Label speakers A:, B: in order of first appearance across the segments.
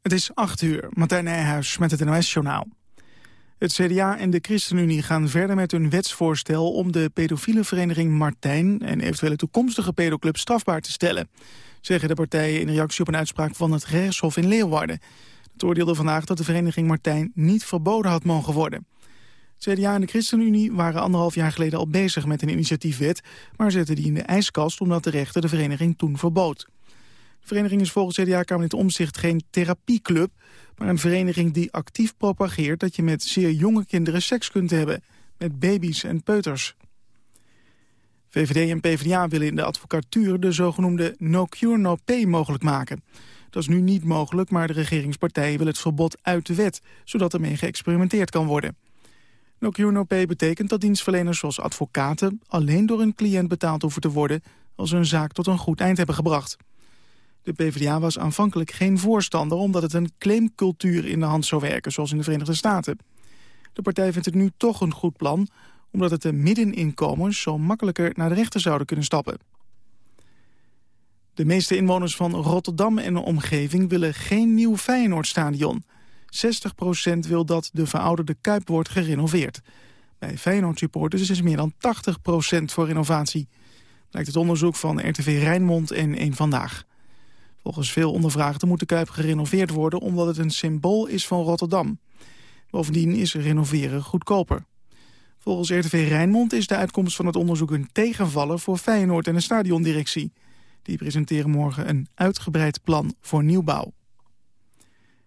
A: Het is 8 uur, Martijn Nijhuis met het NOS-journaal. Het CDA en de ChristenUnie gaan verder met hun wetsvoorstel... om de pedofiele vereniging Martijn en eventuele toekomstige pedoclub strafbaar te stellen. Zeggen de partijen in reactie op een uitspraak van het gerechtshof in Leeuwarden. Het oordeelde vandaag dat de vereniging Martijn niet verboden had mogen worden. Het CDA en de ChristenUnie waren anderhalf jaar geleden al bezig met een initiatiefwet... maar zetten die in de ijskast omdat de rechter de vereniging toen verbood. De vereniging is volgens CDA-kamerlid Omzicht geen therapieclub... maar een vereniging die actief propageert dat je met zeer jonge kinderen seks kunt hebben. Met baby's en peuters. VVD en PvdA willen in de advocatuur de zogenoemde no cure no pay mogelijk maken. Dat is nu niet mogelijk, maar de regeringspartijen willen het verbod uit de wet... zodat ermee geëxperimenteerd kan worden. No cure no pay betekent dat dienstverleners zoals advocaten... alleen door een cliënt betaald hoeven te worden... als ze een zaak tot een goed eind hebben gebracht. De PvdA was aanvankelijk geen voorstander... omdat het een claimcultuur in de hand zou werken, zoals in de Verenigde Staten. De partij vindt het nu toch een goed plan... omdat het de middeninkomens zo makkelijker naar de rechter zouden kunnen stappen. De meeste inwoners van Rotterdam en de omgeving willen geen nieuw Feyenoordstadion. 60% wil dat de verouderde Kuip wordt gerenoveerd. Bij Feyenoord-supporters is meer dan 80% voor renovatie. Blijkt het onderzoek van RTV Rijnmond en Eén Vandaag. Volgens veel ondervraagden moet de Kuip gerenoveerd worden... omdat het een symbool is van Rotterdam. Bovendien is renoveren goedkoper. Volgens RTV Rijnmond is de uitkomst van het onderzoek een tegenvaller... voor Feyenoord en de stadiondirectie. Die presenteren morgen een uitgebreid plan voor nieuwbouw.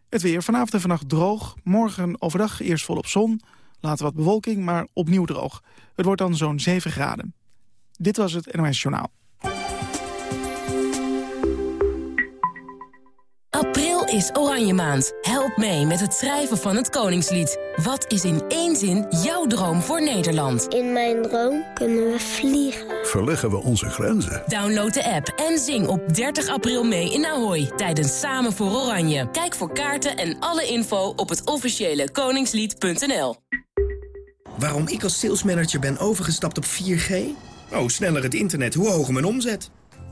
A: Het weer vanavond en vannacht droog. Morgen overdag eerst volop zon. Later wat bewolking, maar opnieuw droog. Het wordt dan zo'n 7 graden. Dit was het NOS Journaal.
B: Is Oranje Maand. Help mee met het schrijven van het Koningslied. Wat is in één zin jouw droom voor Nederland?
C: In mijn droom kunnen we vliegen.
D: Verleggen we onze grenzen.
B: Download de app en zing op 30 april mee in Ahoy tijdens Samen voor Oranje. Kijk voor kaarten en alle info op het officiële koningslied.nl.
E: Waarom ik als salesmanager ben overgestapt op 4G? Oh, sneller het internet, hoe hoger mijn omzet.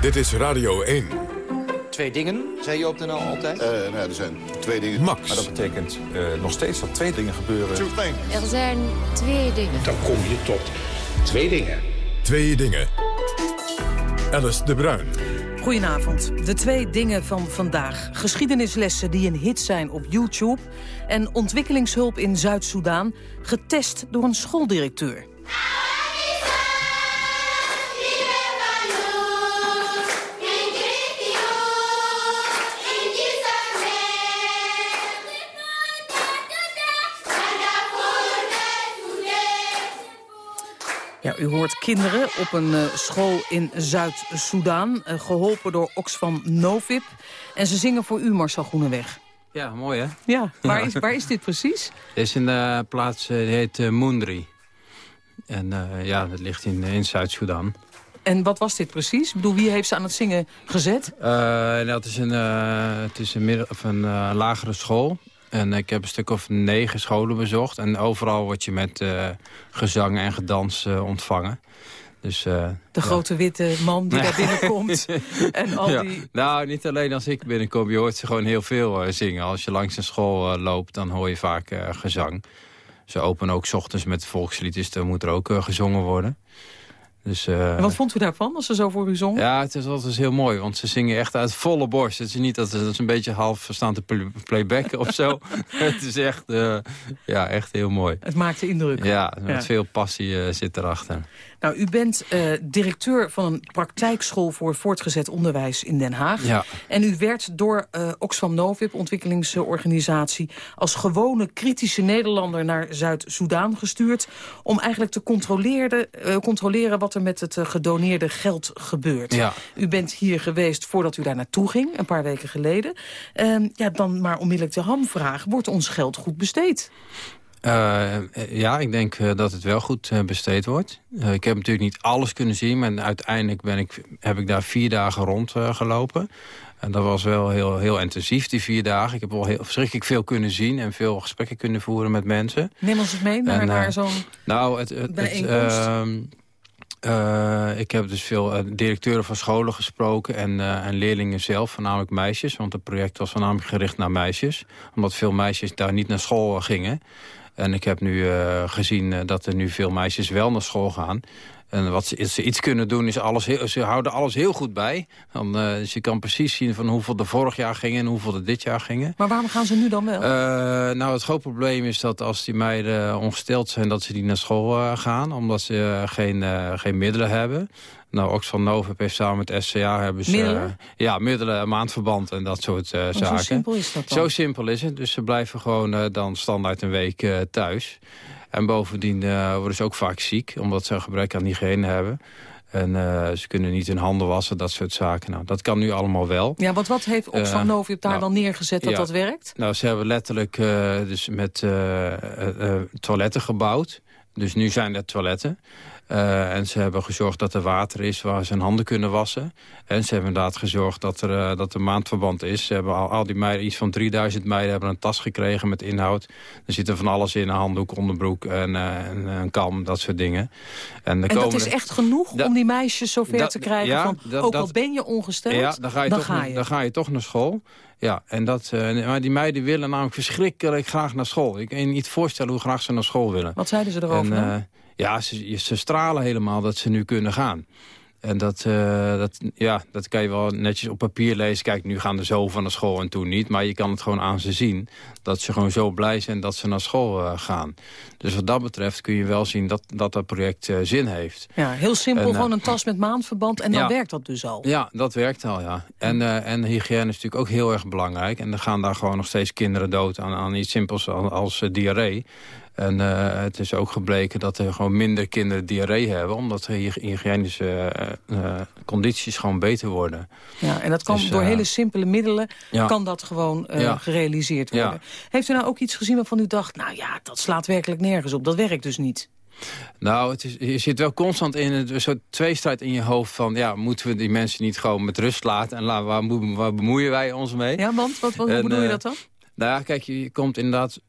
F: Dit is Radio 1.
G: Twee dingen, zei je op de NL altijd?
H: Uh, nou, er zijn twee dingen.
F: Max.
G: Maar dat betekent uh, nog steeds dat twee dingen gebeuren.
I: Er zijn twee dingen.
J: Dan kom je tot twee dingen.
F: Twee dingen. Alice de Bruin.
K: Goedenavond. De twee dingen van vandaag. Geschiedenislessen die een hit zijn op YouTube... en ontwikkelingshulp in Zuid-Soedan, getest door een schooldirecteur. Ja, u hoort kinderen op een uh, school in Zuid-Soedan, uh, geholpen door Oxfam Novib. En ze zingen voor u, Marcel Groeneweg.
L: Ja, mooi hè?
K: Ja, waar, Is, waar is dit precies?
L: Dit is in de plaats, die heet uh, Mundri. En ja, dat ligt in, in Zuid-Soedan.
K: En wat was dit precies? Ik bedoel, wie heeft ze aan het zingen gezet?
L: dat is een, het is een, midden, of een lagere school. En ik heb een stuk of negen scholen bezocht. En overal word je met uh, gezang en gedans uh, ontvangen. Dus, uh,
K: de grote witte man die daar binnenkomt. en al
L: ja.
K: die...
L: Nou, niet alleen als ik binnenkom. Je hoort ze gewoon heel veel zingen. Als je langs een school loopt, dan hoor je vaak gezang. Ze openen ook 's ochtends met volkslied, dus dan moet er ook gezongen worden. Dus, uh,
K: en wat vond u daarvan, als ze zo voor u zongen?
L: Ja, het is altijd heel mooi, want ze zingen echt uit volle borst. Het is niet dat ze een beetje half verstaan te playbacken of zo. het is echt, uh, ja, echt heel mooi.
K: Het maakte indruk.
L: Ja, met ja. veel passie uh, zit erachter.
K: Nou, u bent uh, directeur van een praktijkschool voor voortgezet onderwijs in Den Haag.
L: Ja.
K: En u werd door uh, Oxfam Novib, ontwikkelingsorganisatie... als gewone kritische Nederlander naar Zuid-Soedan gestuurd... om eigenlijk te controleren, uh, controleren wat er met het gedoneerde geld gebeurt.
L: Ja.
K: U bent hier geweest voordat u daar naartoe ging, een paar weken geleden. Uh, ja, dan maar onmiddellijk de hamvraag. Wordt ons geld goed besteed?
L: Uh, ja, ik denk uh, dat het wel goed uh, besteed wordt. ik heb natuurlijk niet alles kunnen zien... maar uiteindelijk ben ik, heb ik daar vier dagen rondgelopen. en dat was wel heel, heel intensief, die vier dagen. Ik heb wel heel verschrikkelijk veel kunnen zien... en veel gesprekken kunnen voeren met mensen.
K: Neem ons eens mee naar, zo'n
L: nou, het, het,
K: bijeenkomst.
L: Het, uh, ik heb dus veel uh, directeuren van scholen gesproken en, uh, en leerlingen zelf, voornamelijk meisjes. Want het project was voornamelijk gericht naar meisjes. Omdat veel meisjes daar niet naar school gingen. En ik heb nu gezien dat er nu veel meisjes wel naar school gaan. En wat ze, ze, iets kunnen doen is alles heel, ze houden alles heel goed bij. Dan, uh, dus je kan precies zien van hoeveel er vorig jaar gingen en hoeveel er dit jaar gingen.
K: Maar waarom gaan ze nu dan wel?
L: Uh, nou, het groot probleem is dat als die meiden ongesteld zijn, dat ze niet naar school uh, gaan. Omdat ze geen, geen middelen hebben. Nou, Oxfam Novib heeft samen met SCA hebben ze...
K: Middelen?
L: ja, middelen, maandverband en dat soort
K: oh,
L: zaken.
K: Zo simpel is dat dan?
L: Zo simpel is het. Dus ze blijven gewoon dan standaard een week thuis. En bovendien worden ze ook vaak ziek, omdat ze een gebrek aan hygiëne hebben. En uh, ze kunnen niet hun handen wassen, dat soort zaken. Nou, dat kan nu allemaal wel.
K: Ja, want wat heeft Oxfam uh, Novib daar
L: nou,
K: dan neergezet dat
L: ja,
K: dat werkt?
L: Nou, ze hebben letterlijk uh, dus met toiletten gebouwd. Dus nu zijn er toiletten. Uh, en ze hebben gezorgd dat er water is waar ze hun handen kunnen wassen. En ze hebben inderdaad gezorgd dat er, uh, dat er maandverband is. Ze hebben al, al die meiden, iets van 3000 meiden, hebben een tas gekregen met inhoud. Er zit er van alles in, een handdoek, onderbroek en, uh, en een kam, dat soort dingen.
K: En, en dat is echt genoeg om die meisjes zover te krijgen
L: ja,
K: van,
L: dat,
K: ook al ben je ongesteld,
L: ja, dan ga je,
K: dan
L: toch,
K: ga je.
L: Dan ga je toch naar school. Ja, en dat, uh, maar die meiden willen namelijk verschrikkelijk graag naar school. Ik kan je niet voorstellen hoe graag ze naar school willen.
K: Wat zeiden ze erover
L: en, ja, ze, ze, stralen helemaal dat ze nu kunnen gaan. En dat, uh, dat, ja, dat kan je wel netjes op papier lezen. Kijk, nu gaan er zo van naar school en toen niet. Maar je kan het gewoon aan ze zien. Dat ze gewoon zo blij zijn dat ze naar school uh, gaan. Dus wat dat betreft kun je wel zien dat dat, dat project uh, zin heeft.
K: Ja, heel simpel. En, gewoon een tas met maandverband. En dan
L: ja,
K: werkt dat dus al.
L: Ja, dat werkt al, ja. En, en hygiëne is natuurlijk ook heel erg belangrijk. En er gaan daar gewoon nog steeds kinderen dood aan, aan iets simpels als, als diarree. En uh, het is ook gebleken dat er gewoon minder kinderen diarree hebben... omdat de hygiënische uh, uh, condities gewoon beter worden.
K: Ja, en dat kan dus, door hele simpele middelen...
L: Ja.
K: kan dat gewoon
L: ja.
K: gerealiseerd worden.
L: Ja.
K: Heeft u nou ook iets gezien waarvan u dacht... nou ja, dat slaat werkelijk nergens op, dat werkt dus niet?
L: Nou, het is, je zit wel constant in een soort tweestrijd in je hoofd van... ja, moeten we die mensen niet gewoon met rust laten... en waar, waar bemoeien wij ons mee?
K: Ja, want wat, wat
L: en,
K: bedoel je dat dan?
L: Nou ja, kijk, je komt inderdaad...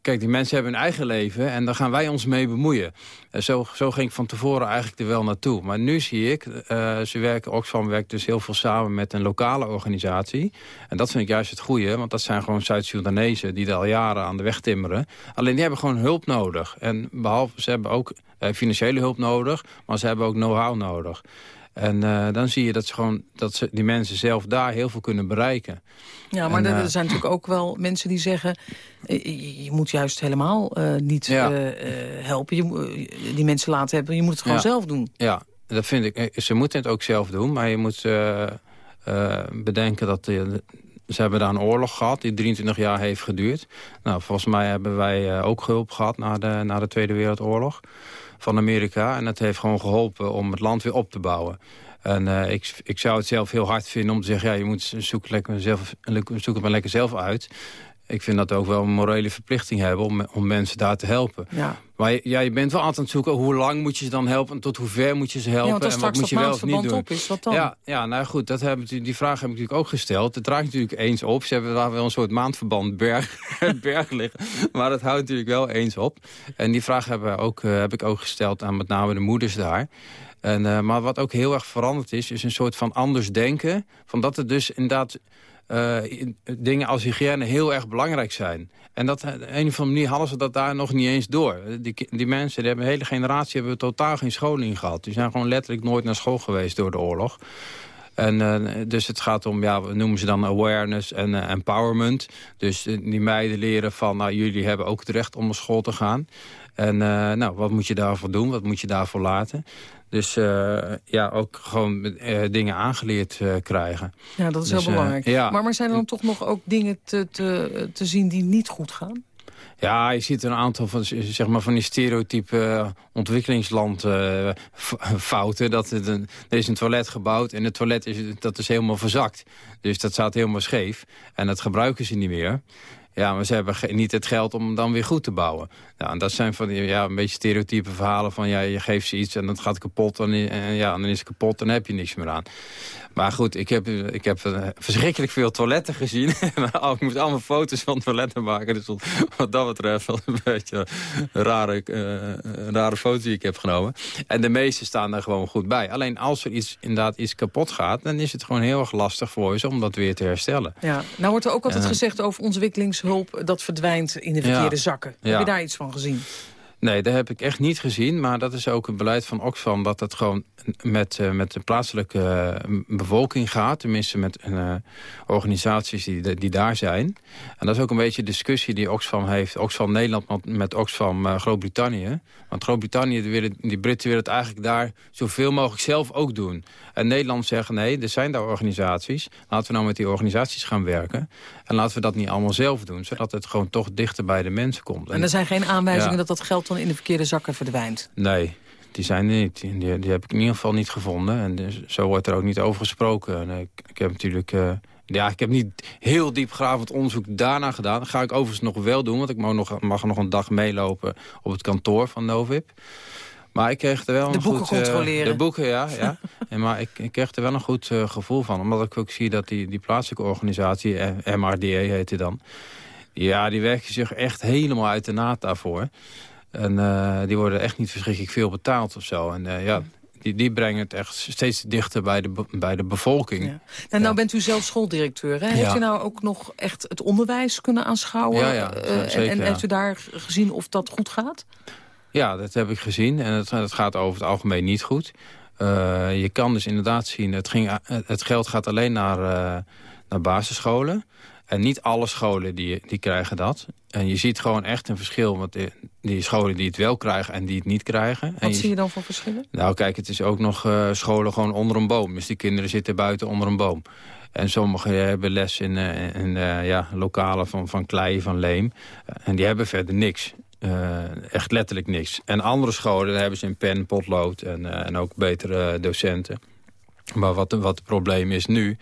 L: Kijk, die mensen hebben hun eigen leven en daar gaan wij ons mee bemoeien. En zo, zo ging ik van tevoren eigenlijk er wel naartoe. Maar nu zie ik, uh, ze werken, Oxfam werkt dus heel veel samen met een lokale organisatie. En dat vind ik juist het goede, want dat zijn gewoon Zuid-Soedanezen... die er al jaren aan de weg timmeren. Alleen die hebben gewoon hulp nodig. En behalve, ze hebben ook financiële hulp nodig, maar ze hebben ook know-how nodig. En uh, dan zie je dat, ze gewoon, dat ze, die mensen zelf daar heel veel kunnen bereiken.
K: Ja, maar en, er, er zijn natuurlijk ook wel mensen die zeggen... je, je moet juist helemaal niet
L: ja.
K: helpen. Je, die mensen laten hebben, je moet het gewoon
L: ja.
K: zelf doen.
L: Ja, dat vind ik. Ze moeten het ook zelf doen, maar je moet bedenken dat... Ze hebben daar een oorlog gehad die 23 jaar heeft geduurd. Nou, volgens mij hebben wij ook hulp gehad na de, na de Tweede Wereldoorlog van Amerika. En dat heeft gewoon geholpen om het land weer op te bouwen. En uh, ik, ik zou het zelf heel hard vinden om te zeggen... ja, je moet zoek, lekker zelf, zoek het maar lekker zelf uit. Ik vind dat ook wel een morele verplichting hebben... om, om mensen daar te helpen.
K: Ja.
L: Maar ja, je bent wel altijd aan het zoeken... hoe lang moet je ze dan helpen en tot hoe ver moet je ze helpen...
K: Ja,
L: en wat moet je wel of niet doen.
K: Op is, wat dan?
L: Ja, ja, nou goed, dat hebben, die vraag heb ik natuurlijk ook gesteld. Het draait natuurlijk eens op. Ze hebben daar wel een soort maandverband berg, berg liggen. Maar dat houdt natuurlijk wel eens op. En die vraag hebben ook, uh, heb ik ook gesteld aan met name de moeders daar. En, uh, maar wat ook heel erg veranderd is, is een soort van anders denken. Van dat het dus inderdaad uh, dingen als hygiëne heel erg belangrijk zijn. En dat, op een of andere manier hadden ze dat daar nog niet eens door. Die, die mensen, die hebben, een hele generatie hebben totaal geen scholing gehad. Die zijn gewoon letterlijk nooit naar school geweest door de oorlog. En, dus het gaat om, ja, we noemen ze dan awareness en empowerment. Dus die meiden leren van, nou, jullie hebben ook het recht om naar school te gaan. En nou, wat moet je daarvoor doen? Wat moet je daarvoor laten? Dus ja, ook gewoon dingen aangeleerd krijgen.
K: Ja, dat is
L: dus,
K: heel belangrijk. Ja. Maar, maar zijn er dan toch nog ook dingen te, te, te zien die niet goed gaan?
L: Ja, je ziet een aantal van, zeg maar, van die stereotype uh, ontwikkelingslandfouten. dat het een, er is een toilet gebouwd en het toilet is, dat is helemaal verzakt. Dus dat staat helemaal scheef. En dat gebruiken ze niet meer. Ja, maar ze hebben niet het geld om dan weer goed te bouwen. Ja, en dat zijn van die ja, een beetje stereotype verhalen van... ja, je geeft ze iets en dat gaat kapot en, en ja, dan is het kapot en dan heb je niks meer aan. Maar goed, ik heb, ik heb uh, verschrikkelijk veel toiletten gezien. ik moest allemaal foto's van toiletten maken. Dus wat dat betreft wel een beetje een rare, uh, rare foto die ik heb genomen. En de meeste staan er gewoon goed bij. Alleen als er iets, inderdaad iets kapot gaat... dan is het gewoon heel erg lastig voor ze om dat weer te herstellen.
K: Ja, nou wordt er ook altijd gezegd over ontwikkelingshulp... dat verdwijnt in de verkeerde zakken. Heb je daar iets van gezien?
L: Nee, dat heb ik echt niet gezien. Maar dat is ook een beleid van Oxfam... dat het gewoon met, uh, met de plaatselijke uh, bevolking gaat. Tenminste met uh, organisaties die, die daar zijn. En dat is ook een beetje de discussie die Oxfam heeft. Oxfam Nederland met Oxfam Groot-Brittannië. Want Groot-Brittannië, die, die Britten willen het eigenlijk daar... zoveel mogelijk zelf ook doen. En Nederland zegt, nee, er zijn daar organisaties. Laten we nou met die organisaties gaan werken. En laten we dat niet allemaal zelf doen. Zodat het gewoon toch dichter bij de mensen komt.
K: En er zijn geen aanwijzingen dat dat geld dan in de verkeerde zakken verdwijnt?
L: Nee, die zijn er niet. Die, die, heb ik in ieder geval niet gevonden. En dus, zo wordt er ook niet over gesproken. En ik, ik heb natuurlijk... Uh, ja, ik heb niet heel diepgravend onderzoek daarna gedaan. Dat ga ik overigens nog wel doen, want ik mag nog, mag nog een dag meelopen op het kantoor van Novip. Maar ik kreeg er wel
K: de
L: een
K: boeken
L: goed,
K: controleren.
L: Uh, de boeken, ja. ja. en, maar ik, ik kreeg er wel een goed uh, gevoel van. Omdat ik ook zie dat die, die plaatselijke organisatie, MRDA heet die dan... Ja, die werken zich echt helemaal uit de naad daarvoor. En uh, die worden echt niet verschrikkelijk veel betaald of zo. En uh, ja, die, die brengen het echt steeds dichter bij de, bij de bevolking. Ja.
K: Nou, nou bent u zelf schooldirecteur. Hè? Heeft u nou ook nog echt het onderwijs kunnen aanschouwen?
L: Ja, ja,
K: uh,
L: zeker,
K: en, en heeft u daar gezien of dat goed gaat?
L: Ja, dat heb ik gezien. En het, het gaat over het algemeen niet goed. je kan dus inderdaad zien, het, ging, het geld gaat alleen naar, naar basisscholen. En niet alle scholen die, die krijgen dat. En je ziet gewoon echt een verschil. Want die, die scholen die het wel krijgen en die het niet krijgen.
K: Wat
L: je,
K: zie je dan voor verschillen?
L: Nou kijk, het is ook nog uh, scholen gewoon onder een boom. Dus die kinderen zitten buiten onder een boom. En sommigen hebben les in, in ja, lokalen van, van klei, van leem. en die hebben verder niks. Echt letterlijk niks. En andere scholen daar hebben ze een pen, potlood en, en ook betere docenten. Maar wat, wat het probleem is nu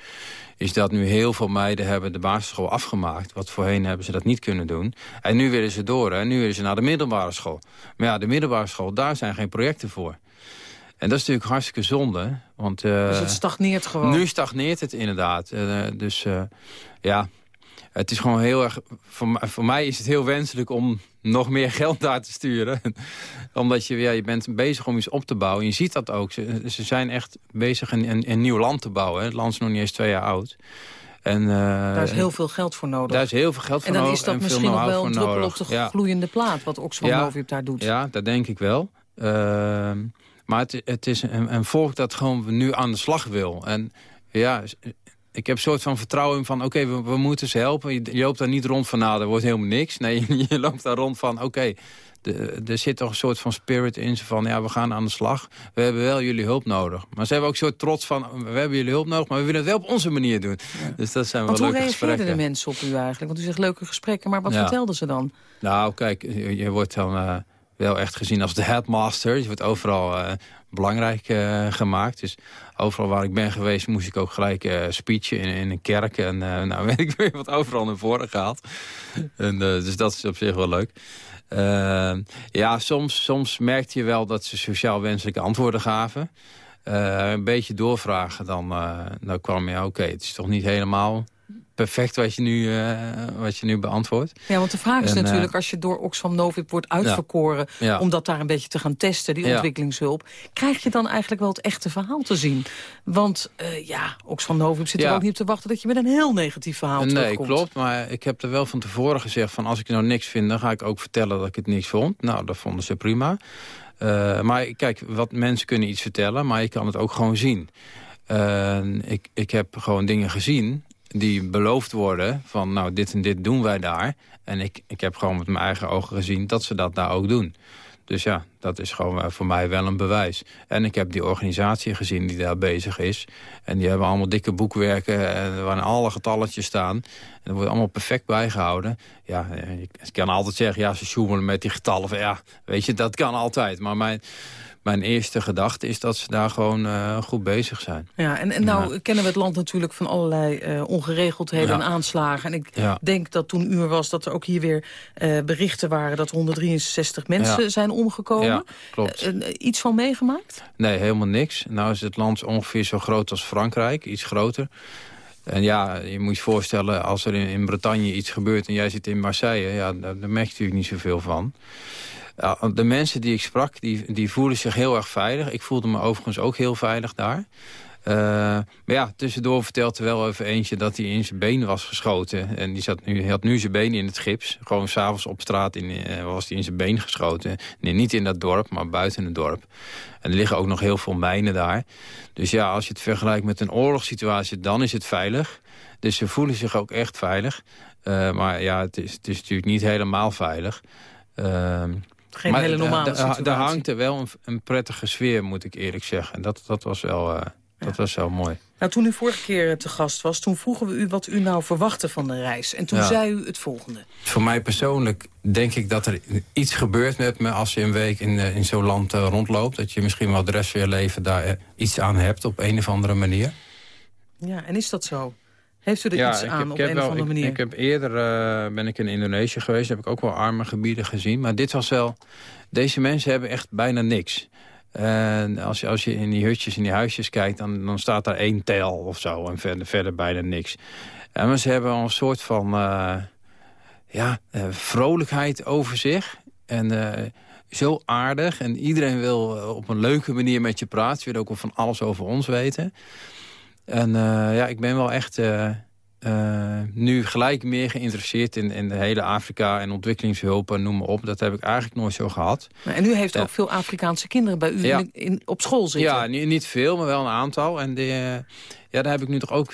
L: is dat nu heel veel meiden hebben de basisschool afgemaakt. Wat voorheen hebben ze dat niet kunnen doen. En nu willen ze door, en nu willen ze naar de middelbare school. Maar ja, de middelbare school, daar zijn geen projecten voor. En dat is natuurlijk hartstikke zonde. Want, uh,
K: dus het stagneert gewoon?
L: Nu stagneert het inderdaad. Uh, dus uh, ja, het is gewoon heel erg... Voor, voor mij is het heel wenselijk om nog meer geld daar te sturen. Omdat je, ja, je bent bezig om iets op te bouwen. Je ziet dat ook. Ze, ze zijn echt bezig een, een, een, nieuw land te bouwen. Het land is nog niet eens twee jaar oud. En, uh,
K: daar is heel veel geld voor nodig.
L: Daar is heel veel geld voor
K: nodig.
L: En
K: dan is dat misschien nog wel een druppel op de ja. gloeiende plaat... wat Oxfam ja, Novib daar doet.
L: Ja, dat denk ik wel. Uh, maar het, het is een, een volk dat gewoon nu aan de slag wil. En ja, ik heb een soort van vertrouwen in van... oké, okay, we, we, moeten ze helpen. Je, je, loopt daar niet rond van, nou, er wordt helemaal niks. Nee, je loopt daar rond van, oké... Okay, er zit toch een soort van spirit in ze van... ja, we gaan aan de slag. We hebben wel jullie hulp nodig. Maar ze hebben ook een soort trots van... we hebben jullie hulp nodig, maar we willen het wel op onze manier doen. Ja. Dus dat zijn wel leuke
K: gesprekken. hoe reageerden de mensen op u eigenlijk? Want u zegt leuke gesprekken, maar wat ja. vertelden ze dan?
L: Nou, kijk, je, je wordt dan... Uh, wel echt gezien als de headmaster. Je wordt overal uh, belangrijk uh, gemaakt. Dus overal waar ik ben geweest moest ik ook gelijk uh, speechen in, in een kerk. En nou weet ik weer wat overal naar voren gehaald. dus dat is op zich wel leuk. ja, soms, soms merkte je wel dat ze sociaal wenselijke antwoorden gaven. een beetje doorvragen, dan, dan kwam je, oké, het is toch niet helemaal perfect wat je nu, uh, wat je nu beantwoordt.
K: Ja, want de vraag is en, natuurlijk, als je door Oxfam Novib wordt uitverkoren... Ja. Ja. om dat daar een beetje te gaan testen, die ontwikkelingshulp... krijg je dan eigenlijk wel het echte verhaal te zien? Want uh, ja, Oxfam Novib zit er ook niet op te wachten... dat je met een heel negatief verhaal
L: nee,
K: terugkomt.
L: Nee, klopt, maar ik heb er wel van tevoren gezegd... van als ik nou niks vind, dan ga ik ook vertellen dat ik het niks vond. Nou, dat vonden ze prima. Uh, maar kijk, wat mensen kunnen iets vertellen, maar je kan het ook gewoon zien. ik, ik heb gewoon dingen gezien die beloofd worden van nou dit en dit doen wij daar. En ik, ik heb gewoon met mijn eigen ogen gezien dat ze dat daar ook doen. Dus ja, dat is gewoon eh, voor mij wel een bewijs. En ik heb die organisatie gezien die daar bezig is. En die hebben allemaal dikke boekwerken en waarin alle getalletjes staan. En dat wordt allemaal perfect bijgehouden. Ja, eh, ik kan altijd zeggen, ja, ze sjoemelen met die getallen. Ja, weet je, dat kan altijd. Maar mijn, mijn eerste gedachte is dat ze daar gewoon uh, goed bezig zijn.
K: Ja, en, en nou kennen we het land natuurlijk van allerlei uh, ongeregeldheden en aanslagen. En ik denk dat toen u er was dat er ook hier weer uh, berichten waren... dat 163 mensen zijn omgekomen. Ja,
L: klopt.
K: iets van meegemaakt?
L: Nee, helemaal niks. Nou is het land ongeveer zo groot als Frankrijk, iets groter. En ja, je moet je voorstellen, als er in, in Bretagne iets gebeurt... en jij zit in Marseille, ja, daar, daar merk je natuurlijk niet zoveel van de mensen die ik sprak, die, die voelden zich heel erg veilig. Ik voelde me overigens ook heel veilig daar. Uh, maar ja, tussendoor vertelt er wel even eentje dat hij in zijn been was geschoten. En die zat nu, hij had nu zijn been in het gips. Gewoon s'avonds op straat in, uh, was hij in zijn been geschoten. Nee, niet in dat dorp, maar buiten het dorp. En er liggen ook nog heel veel mijnen daar. Dus ja, als je het vergelijkt met een oorlogssituatie, dan is het veilig. Dus ze voelen zich ook echt veilig. Uh, maar ja, het is, het is natuurlijk niet helemaal veilig.
K: Ehm, geen maar hele normale situatie.
L: Daar hangt er wel een, een, prettige sfeer, moet ik eerlijk zeggen. Dat, dat, was, wel, uh, dat was wel mooi.
K: Nou, toen u vorige keer te gast was, toen vroegen we u wat u nou verwachtte van de reis. En toen zei u het volgende.
L: Voor mij persoonlijk denk ik dat er iets gebeurt met me als je een week in, eh, in zo'n land uh, rondloopt. Dat je misschien wel de rest van je leven daar iets aan hebt op een of andere manier.
K: Ja, en is dat zo? Heeft u er iets aan op een of andere manier?
L: Ik, heb eerder uh, ben ik in Indonesië geweest. Heb ik ook wel arme gebieden gezien. Maar dit was wel... Deze mensen hebben echt bijna niks. En als je, als je in die hutjes, in die huisjes kijkt... dan, dan staat daar één tel of zo. En verder, verder bijna niks. En maar ze hebben al een soort van... Uh, ja, uh, vrolijkheid over zich. En zo aardig. En iedereen wil op een leuke manier met je praten. Je wil ook wel van alles over ons weten. En uh, ja, ik ben wel echt uh, uh, nu gelijk meer geïnteresseerd in, in de hele Afrika en ontwikkelingshulp en noem maar op. Dat heb ik eigenlijk nooit zo gehad.
K: En u heeft ook veel Afrikaanse kinderen bij u in, in, op school zitten?
L: Ja, niet veel, maar wel een aantal. En die, ja, daar heb ik nu toch ook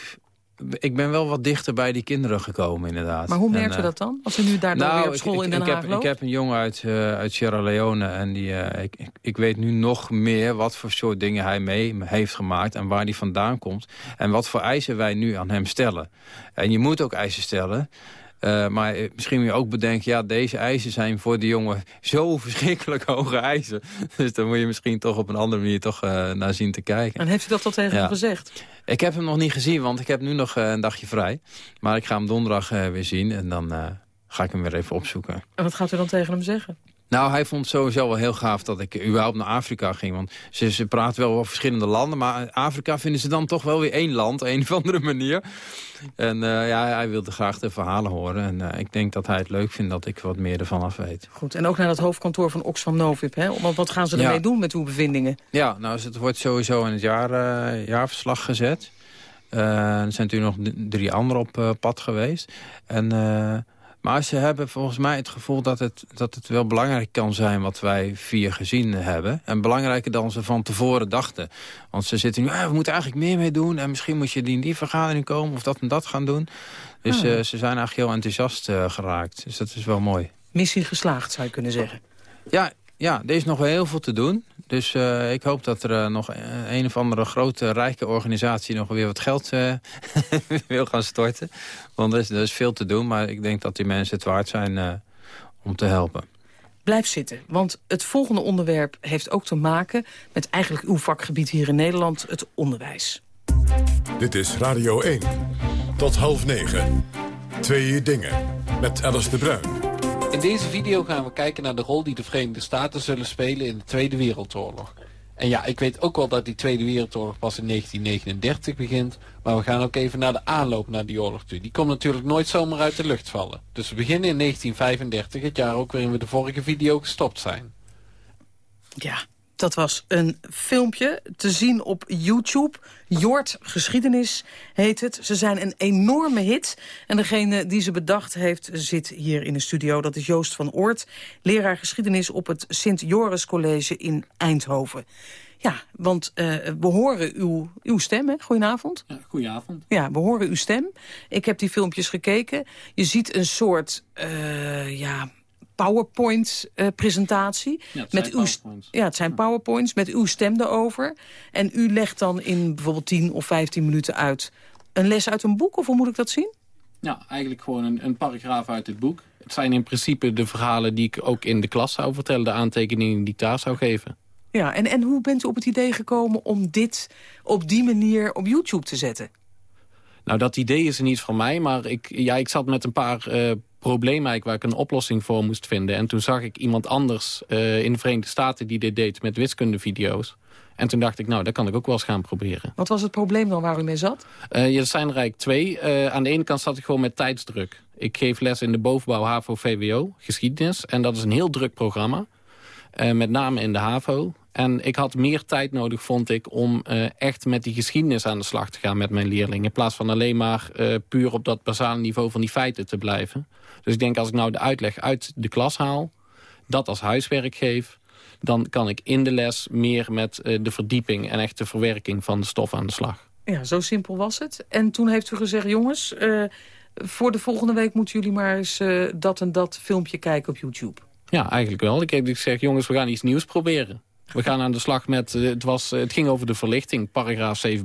L: ik ben wel wat dichter bij die kinderen gekomen, inderdaad.
K: Maar hoe merkt u uh, dat dan? Als u nu daar nou, weer op school ik, in Den
L: ik,
K: Haag
L: heb,
K: loopt?
L: Ik heb een jongen uit, uh, uit Sierra Leone. En die, uh, ik, ik, weet nu nog meer wat voor soort dingen hij mee heeft gemaakt. En waar hij vandaan komt. En wat voor eisen wij nu aan hem stellen. En je moet ook eisen stellen. Uh, maar misschien moet je ook bedenken, ja, deze eisen zijn voor de jongen zo verschrikkelijk hoge eisen. Dus dan moet je misschien toch op een andere manier toch uh, naar zien te kijken.
K: En heeft u dat al tegen ja. hem gezegd?
L: Ik heb hem nog niet gezien, want ik heb nu nog uh, een dagje vrij. Maar ik ga hem donderdag weer zien en dan ga ik hem weer even opzoeken.
K: En wat gaat u dan tegen hem zeggen?
L: Nou, hij vond het sowieso wel heel gaaf dat ik überhaupt naar Afrika ging. Want ze, ze praten wel over verschillende landen, maar Afrika vinden ze dan toch wel weer één land, een of andere manier. En uh, ja, hij wilde graag de verhalen horen. En uh, ik denk dat hij het leuk vindt dat ik wat meer ervan af weet.
K: Goed, en ook naar het hoofdkantoor van Oxfam Novib, hè? Want wat gaan ze ermee ja. doen met uw bevindingen?
L: Ja, nou, het wordt sowieso in het jaar, uh, jaarverslag gezet. er zijn natuurlijk nog drie anderen op pad geweest. En... Maar ze hebben volgens mij het gevoel dat het, dat het wel belangrijk kan zijn... wat wij vier gezien hebben. En belangrijker dan ze van tevoren dachten. Want ze zitten nu, ah, we moeten eigenlijk meer mee doen... en misschien moet je die in die vergadering komen of dat en dat gaan doen. Dus ah. uh, ze zijn eigenlijk heel enthousiast uh, geraakt. Dus dat is wel mooi.
K: Missie geslaagd, zou je kunnen zeggen.
L: Ja, ja, er is nog wel heel veel te doen. Dus uh, ik hoop dat er uh, nog een of andere grote, rijke organisatie... nog weer wat geld uh, wil gaan storten. Want er is, er is, veel te doen, maar ik denk dat die mensen het waard zijn om te helpen.
K: Blijf zitten, want het volgende onderwerp heeft ook te maken... met eigenlijk uw vakgebied hier in Nederland, het onderwijs.
F: Dit is Radio 1. Tot half negen. Twee dingen. Met Alice de Bruin.
H: In deze video gaan we kijken naar de rol die de Verenigde Staten zullen spelen in de Tweede Wereldoorlog. En ja, ik weet ook wel dat die Tweede Wereldoorlog pas in 1939 begint. Maar we gaan ook even naar de aanloop naar die oorlog toe. Die komt natuurlijk nooit zomaar uit de lucht vallen. Dus we beginnen in 1935, het jaar ook waarin we de vorige video gestopt zijn.
K: Ja, dat was een filmpje te zien op YouTube. Jort Geschiedenis heet het. Ze zijn een enorme hit. En degene die ze bedacht heeft zit hier in de studio. Dat is Joost van Oort, leraar geschiedenis op het Sint-Joris College in Eindhoven. Ja, want uh, we horen uw, uw stem, hè? Goedenavond.
M: Ja, goedenavond.
K: Ja, we horen uw stem. Ik heb die filmpjes gekeken. Je ziet een soort, uh, ja, PowerPoint-presentatie.
M: ja, met uw,
K: ja, het zijn PowerPoints met uw stem erover. En u legt dan in bijvoorbeeld 10 of 15 minuten uit... een les uit een boek, of hoe moet ik dat zien?
M: Ja, eigenlijk gewoon een, een paragraaf uit het boek. Het zijn in principe de verhalen die ik ook in de klas zou vertellen... de aantekeningen die ik daar zou geven.
K: Ja, en, en hoe bent u op het idee gekomen om dit op die manier op YouTube te zetten?
M: Nou, dat idee is er niet van mij, maar ik, ja, ik zat met een paar uh, problemen eigenlijk waar ik een oplossing voor moest vinden. En toen zag ik iemand anders uh, in de Verenigde Staten die dit deed met wiskundevideo's. En toen dacht ik, nou, dat kan ik ook wel eens gaan proberen.
K: Wat was het probleem dan waar u mee zat?
M: Uh, ja, er zijn er eigenlijk twee. Uh, aan de ene kant zat ik gewoon met tijdsdruk. Ik geef les in de bovenbouw HAVO-VWO, geschiedenis. En dat is een heel druk programma. Met name in de HAVO. En ik had meer tijd nodig, vond ik, om uh, echt met die geschiedenis aan de slag te gaan met mijn leerlingen. In plaats van alleen maar uh, puur op dat basale niveau van die feiten te blijven. Dus ik denk, als ik nou de uitleg uit de klas haal, dat als huiswerk geef dan kan ik in de les meer met uh, de verdieping en echt de verwerking van de stof aan de slag.
K: Ja, zo simpel was het. En toen heeft u gezegd, jongens, voor de volgende week moeten jullie maar eens dat en dat filmpje kijken op YouTube.
M: Ja, eigenlijk wel. Ik heb gezegd, jongens, we gaan iets nieuws proberen. We gaan aan de slag met, het, was, het ging over de verlichting, paragraaf 7.1.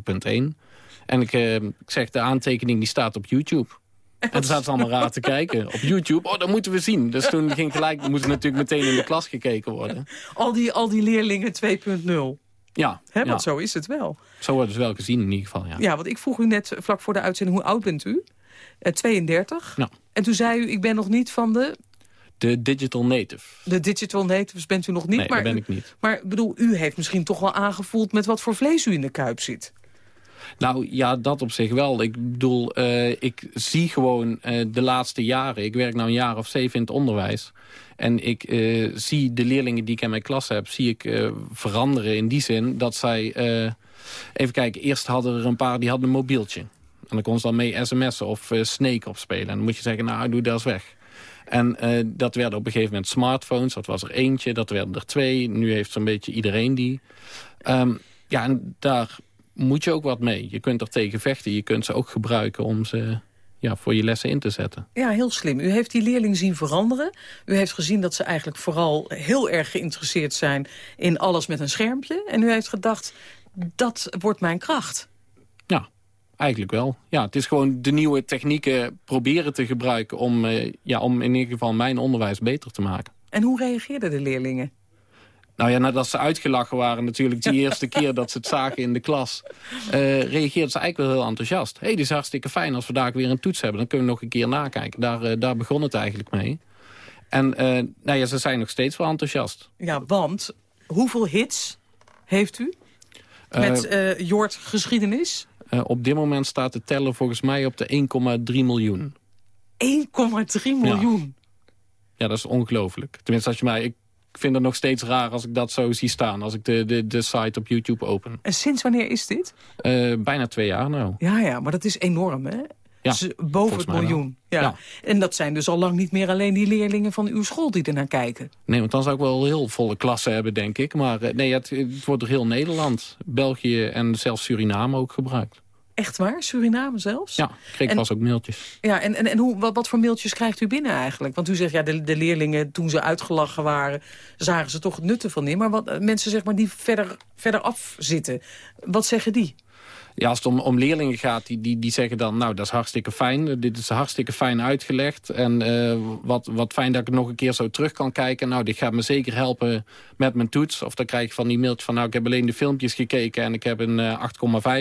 M: En ik, ik zeg, de aantekening die staat op YouTube. En toen zaten ze allemaal raar te kijken op YouTube. Oh, dat moeten we zien. Dus toen ging gelijk, moest natuurlijk meteen in de klas gekeken worden.
K: Al die, al die leerlingen 2.0.
M: Ja.
K: Hè,
M: ja.
K: Want zo is het wel.
M: Zo wordt het wel gezien in ieder geval, ja.
K: Ja, want ik vroeg u net vlak voor de uitzending, hoe oud bent u? Uh, 32.
M: Ja.
K: En toen zei u, ik ben nog niet van de...
M: De digital native.
K: De digital natives bent u nog niet.
M: Nee,
K: maar
M: dat ben ik niet.
K: Maar bedoel, u heeft misschien toch wel aangevoeld met wat voor vlees u in de kuip zit.
M: Nou ja, dat op zich wel. Ik bedoel, uh, ik zie gewoon uh, de laatste jaren... ik werk nu een jaar of zeven in het onderwijs... en ik uh, zie de leerlingen die ik in mijn klas heb... zie ik veranderen in die zin dat zij... even kijken, eerst hadden er een paar die hadden een mobieltje. En dan kon ze dan mee sms'en of Snake opspelen. En dan moet je zeggen, nou, doe dat eens weg. En uh, dat werden op een gegeven moment smartphones. Dat was er eentje, dat werden er twee. Nu heeft zo'n beetje iedereen die. Um, ja, en daar moet je ook wat mee. Je kunt er tegen vechten. Je kunt ze ook gebruiken om ze ja, voor je lessen in te zetten.
K: Ja, heel slim. U heeft die leerling zien veranderen. U heeft gezien dat ze eigenlijk vooral heel erg geïnteresseerd zijn... in alles met een schermpje. En u heeft gedacht, dat wordt mijn kracht.
M: Eigenlijk wel. Ja, het is gewoon de nieuwe technieken proberen te gebruiken... om, uh, ja, om in ieder geval mijn onderwijs beter te maken.
K: En hoe reageerden de leerlingen?
M: Nou ja, nadat ze uitgelachen waren natuurlijk die eerste keer dat ze het zagen in de klas... Uh, reageerden ze eigenlijk wel heel enthousiast. Hé, hey, dit is hartstikke fijn als we daar weer een toets hebben. Dan kunnen we nog een keer nakijken. Daar, uh, daar begon het eigenlijk mee. En nou ja, ze zijn nog steeds wel enthousiast.
K: Ja, want hoeveel hits heeft u met Jort geschiedenis?
M: Op dit moment staat de teller volgens mij op de 1,3 miljoen.
K: 1,3 miljoen?
M: Ja. ja, dat is ongelooflijk. Tenminste, als je mij... Ik, ik vind het nog steeds raar als ik dat zo zie staan. Als ik de, de, de site op YouTube open.
K: En sinds wanneer is dit?
M: Uh, bijna twee jaar nou.
K: Ja, ja, maar dat is enorm, hè?
M: Ja,
K: dus boven het miljoen. Ja. ja. En dat zijn dus al lang niet meer alleen die leerlingen van uw school die ernaar kijken.
M: Nee, want dan zou ik wel heel volle klassen hebben, denk ik. Maar uh, nee, het, het wordt door heel Nederland, België en zelfs Suriname ook gebruikt.
K: Echt waar? Suriname zelfs?
M: Ja, ik kreeg en, pas ook mailtjes.
K: Ja, en, en, en hoe, wat, wat voor mailtjes krijgt u binnen eigenlijk? Want u zegt, ja, de, de leerlingen, toen ze uitgelachen waren... zagen ze toch het nut ervan in. Maar wat, mensen zeg maar, die verder, verder af zitten, wat zeggen die?
M: Ja, als het om, om leerlingen gaat, die, die, die zeggen dan... nou, dat is hartstikke fijn, dit is hartstikke fijn uitgelegd... en uh, wat, wat fijn dat ik nog een keer zo terug kan kijken. Nou, dit gaat me zeker helpen met mijn toets. Of dan krijg je van die mailtjes van... nou, ik heb alleen de filmpjes gekeken en ik heb een uh,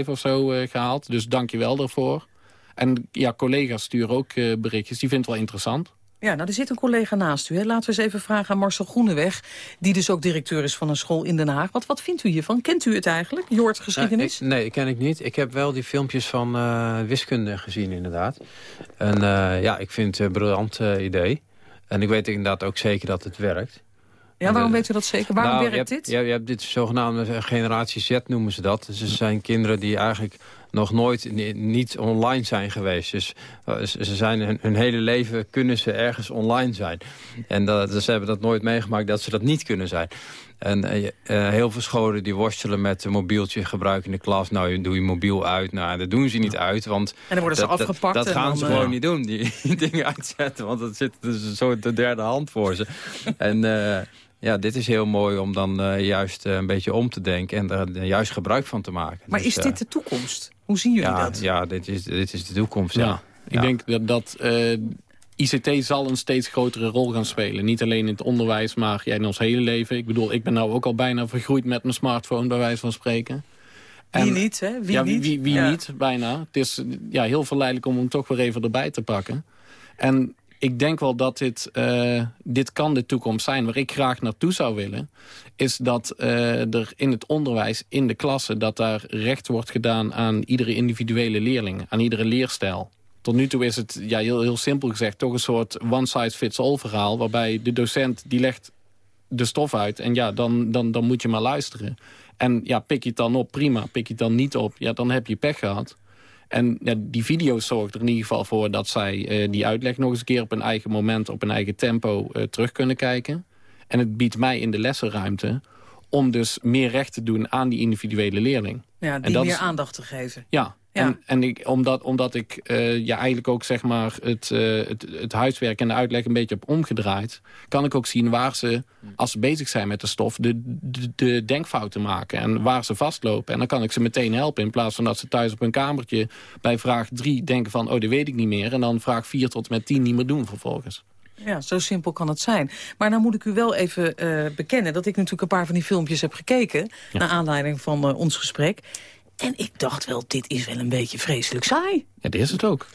M: 8,5 of zo gehaald. Dus dank je wel daarvoor. En ja, collega's sturen ook berichtjes, die vindt het wel interessant.
K: Ja, nou, er zit een collega naast u. Hè. Laten we eens even vragen aan Marcel Groeneweg... die dus ook directeur is van een school in Den Haag. Wat, wat vindt u hiervan? Kent u het eigenlijk, Jord geschiedenis?
L: Ik, nee, ken ik niet. Ik heb wel die filmpjes van uh, wiskunde gezien, inderdaad. En uh, ja, ik vind het een briljant idee. En ik weet inderdaad ook zeker dat het werkt.
K: Ja, waarom weet u dat zeker? Waarom
L: nou,
K: werkt
L: je hebt,
K: dit?
L: Ja, je hebt dit zogenaamde generatie Z, noemen ze dat. Dus er zijn kinderen die eigenlijk nog nooit niet online zijn geweest. Dus ze zijn hun, hun, hele leven kunnen ze ergens online zijn. En dat, ze hebben dat nooit meegemaakt dat ze dat niet kunnen zijn. En uh, heel veel scholen die worstelen met een mobieltje gebruiken in de klas. Nou, doe je mobiel uit. Nou, dat doen ze niet uit. Want
K: en dan worden ze
L: dat,
K: afgepakt.
L: Dat, dat gaan
K: dan,
L: ze gewoon niet doen, die, dingen uitzetten. Want dat zit dus zo de derde hand voor ze. en uh, ja, dit is heel mooi om dan uh, juist een beetje om te denken. En er juist gebruik van te maken.
K: Maar
L: dus,
K: is dit de toekomst? Hoe zien jullie
L: ja,
K: dat?
L: Ja, dit is, dit is de toekomst, ja. ja.
M: Ik denk dat... dat ICT zal een steeds grotere rol gaan spelen. Niet alleen in het onderwijs, maar ja, in ons hele leven. Ik bedoel, ik ben nou ook al bijna vergroeid met mijn smartphone, bij wijze van spreken.
K: En, wie niet, hè? Wie
M: ja,
K: niet?
M: Wie, wie ja. niet, bijna. Het is ja, heel verleidelijk om hem toch weer even erbij te pakken. En ik denk wel dat dit, uh, dit kan de toekomst zijn. Waar ik graag naartoe zou willen, is dat uh, er in het onderwijs, in de klassen... dat daar recht wordt gedaan aan iedere individuele leerling, aan iedere leerstijl. Tot nu toe is het, ja, heel, heel simpel gezegd, toch een soort one-size-fits-all verhaal... waarbij de docent die legt de stof uit en ja, dan, dan, dan moet je maar luisteren. En ja, pik je het dan op, prima. Pik je het dan niet op, ja, dan heb je pech gehad. En ja, die video's zorgt er in ieder geval voor dat zij uh, die uitleg nog eens een keer op een eigen moment, op een eigen tempo uh, terug kunnen kijken. En het biedt mij in de lessenruimte om dus meer recht te doen aan die individuele leerling.
K: Ja, die
M: en dat
K: meer
M: is,
K: aandacht te geven.
M: Ja, ja. En, en ik, omdat, omdat ik uh, ja, eigenlijk ook zeg maar het, uh, het, het huiswerk en de uitleg een beetje heb omgedraaid... kan ik ook zien waar ze, als ze bezig zijn met de stof, de, de, de, denkfouten maken. En waar ze vastlopen. En dan kan ik ze meteen helpen. In plaats van dat ze thuis op hun kamertje bij vraag 3 denken van... oh, dat weet ik niet meer. En dan vraag 4 tot met 10 niet meer doen vervolgens.
K: Ja, zo simpel kan het zijn. Maar dan moet ik u wel even uh, bekennen dat ik natuurlijk een paar van die filmpjes heb gekeken... Ja. naar aanleiding van uh, ons gesprek. En ik dacht wel, dit is wel een beetje vreselijk saai.
M: Ja, dat is het ook.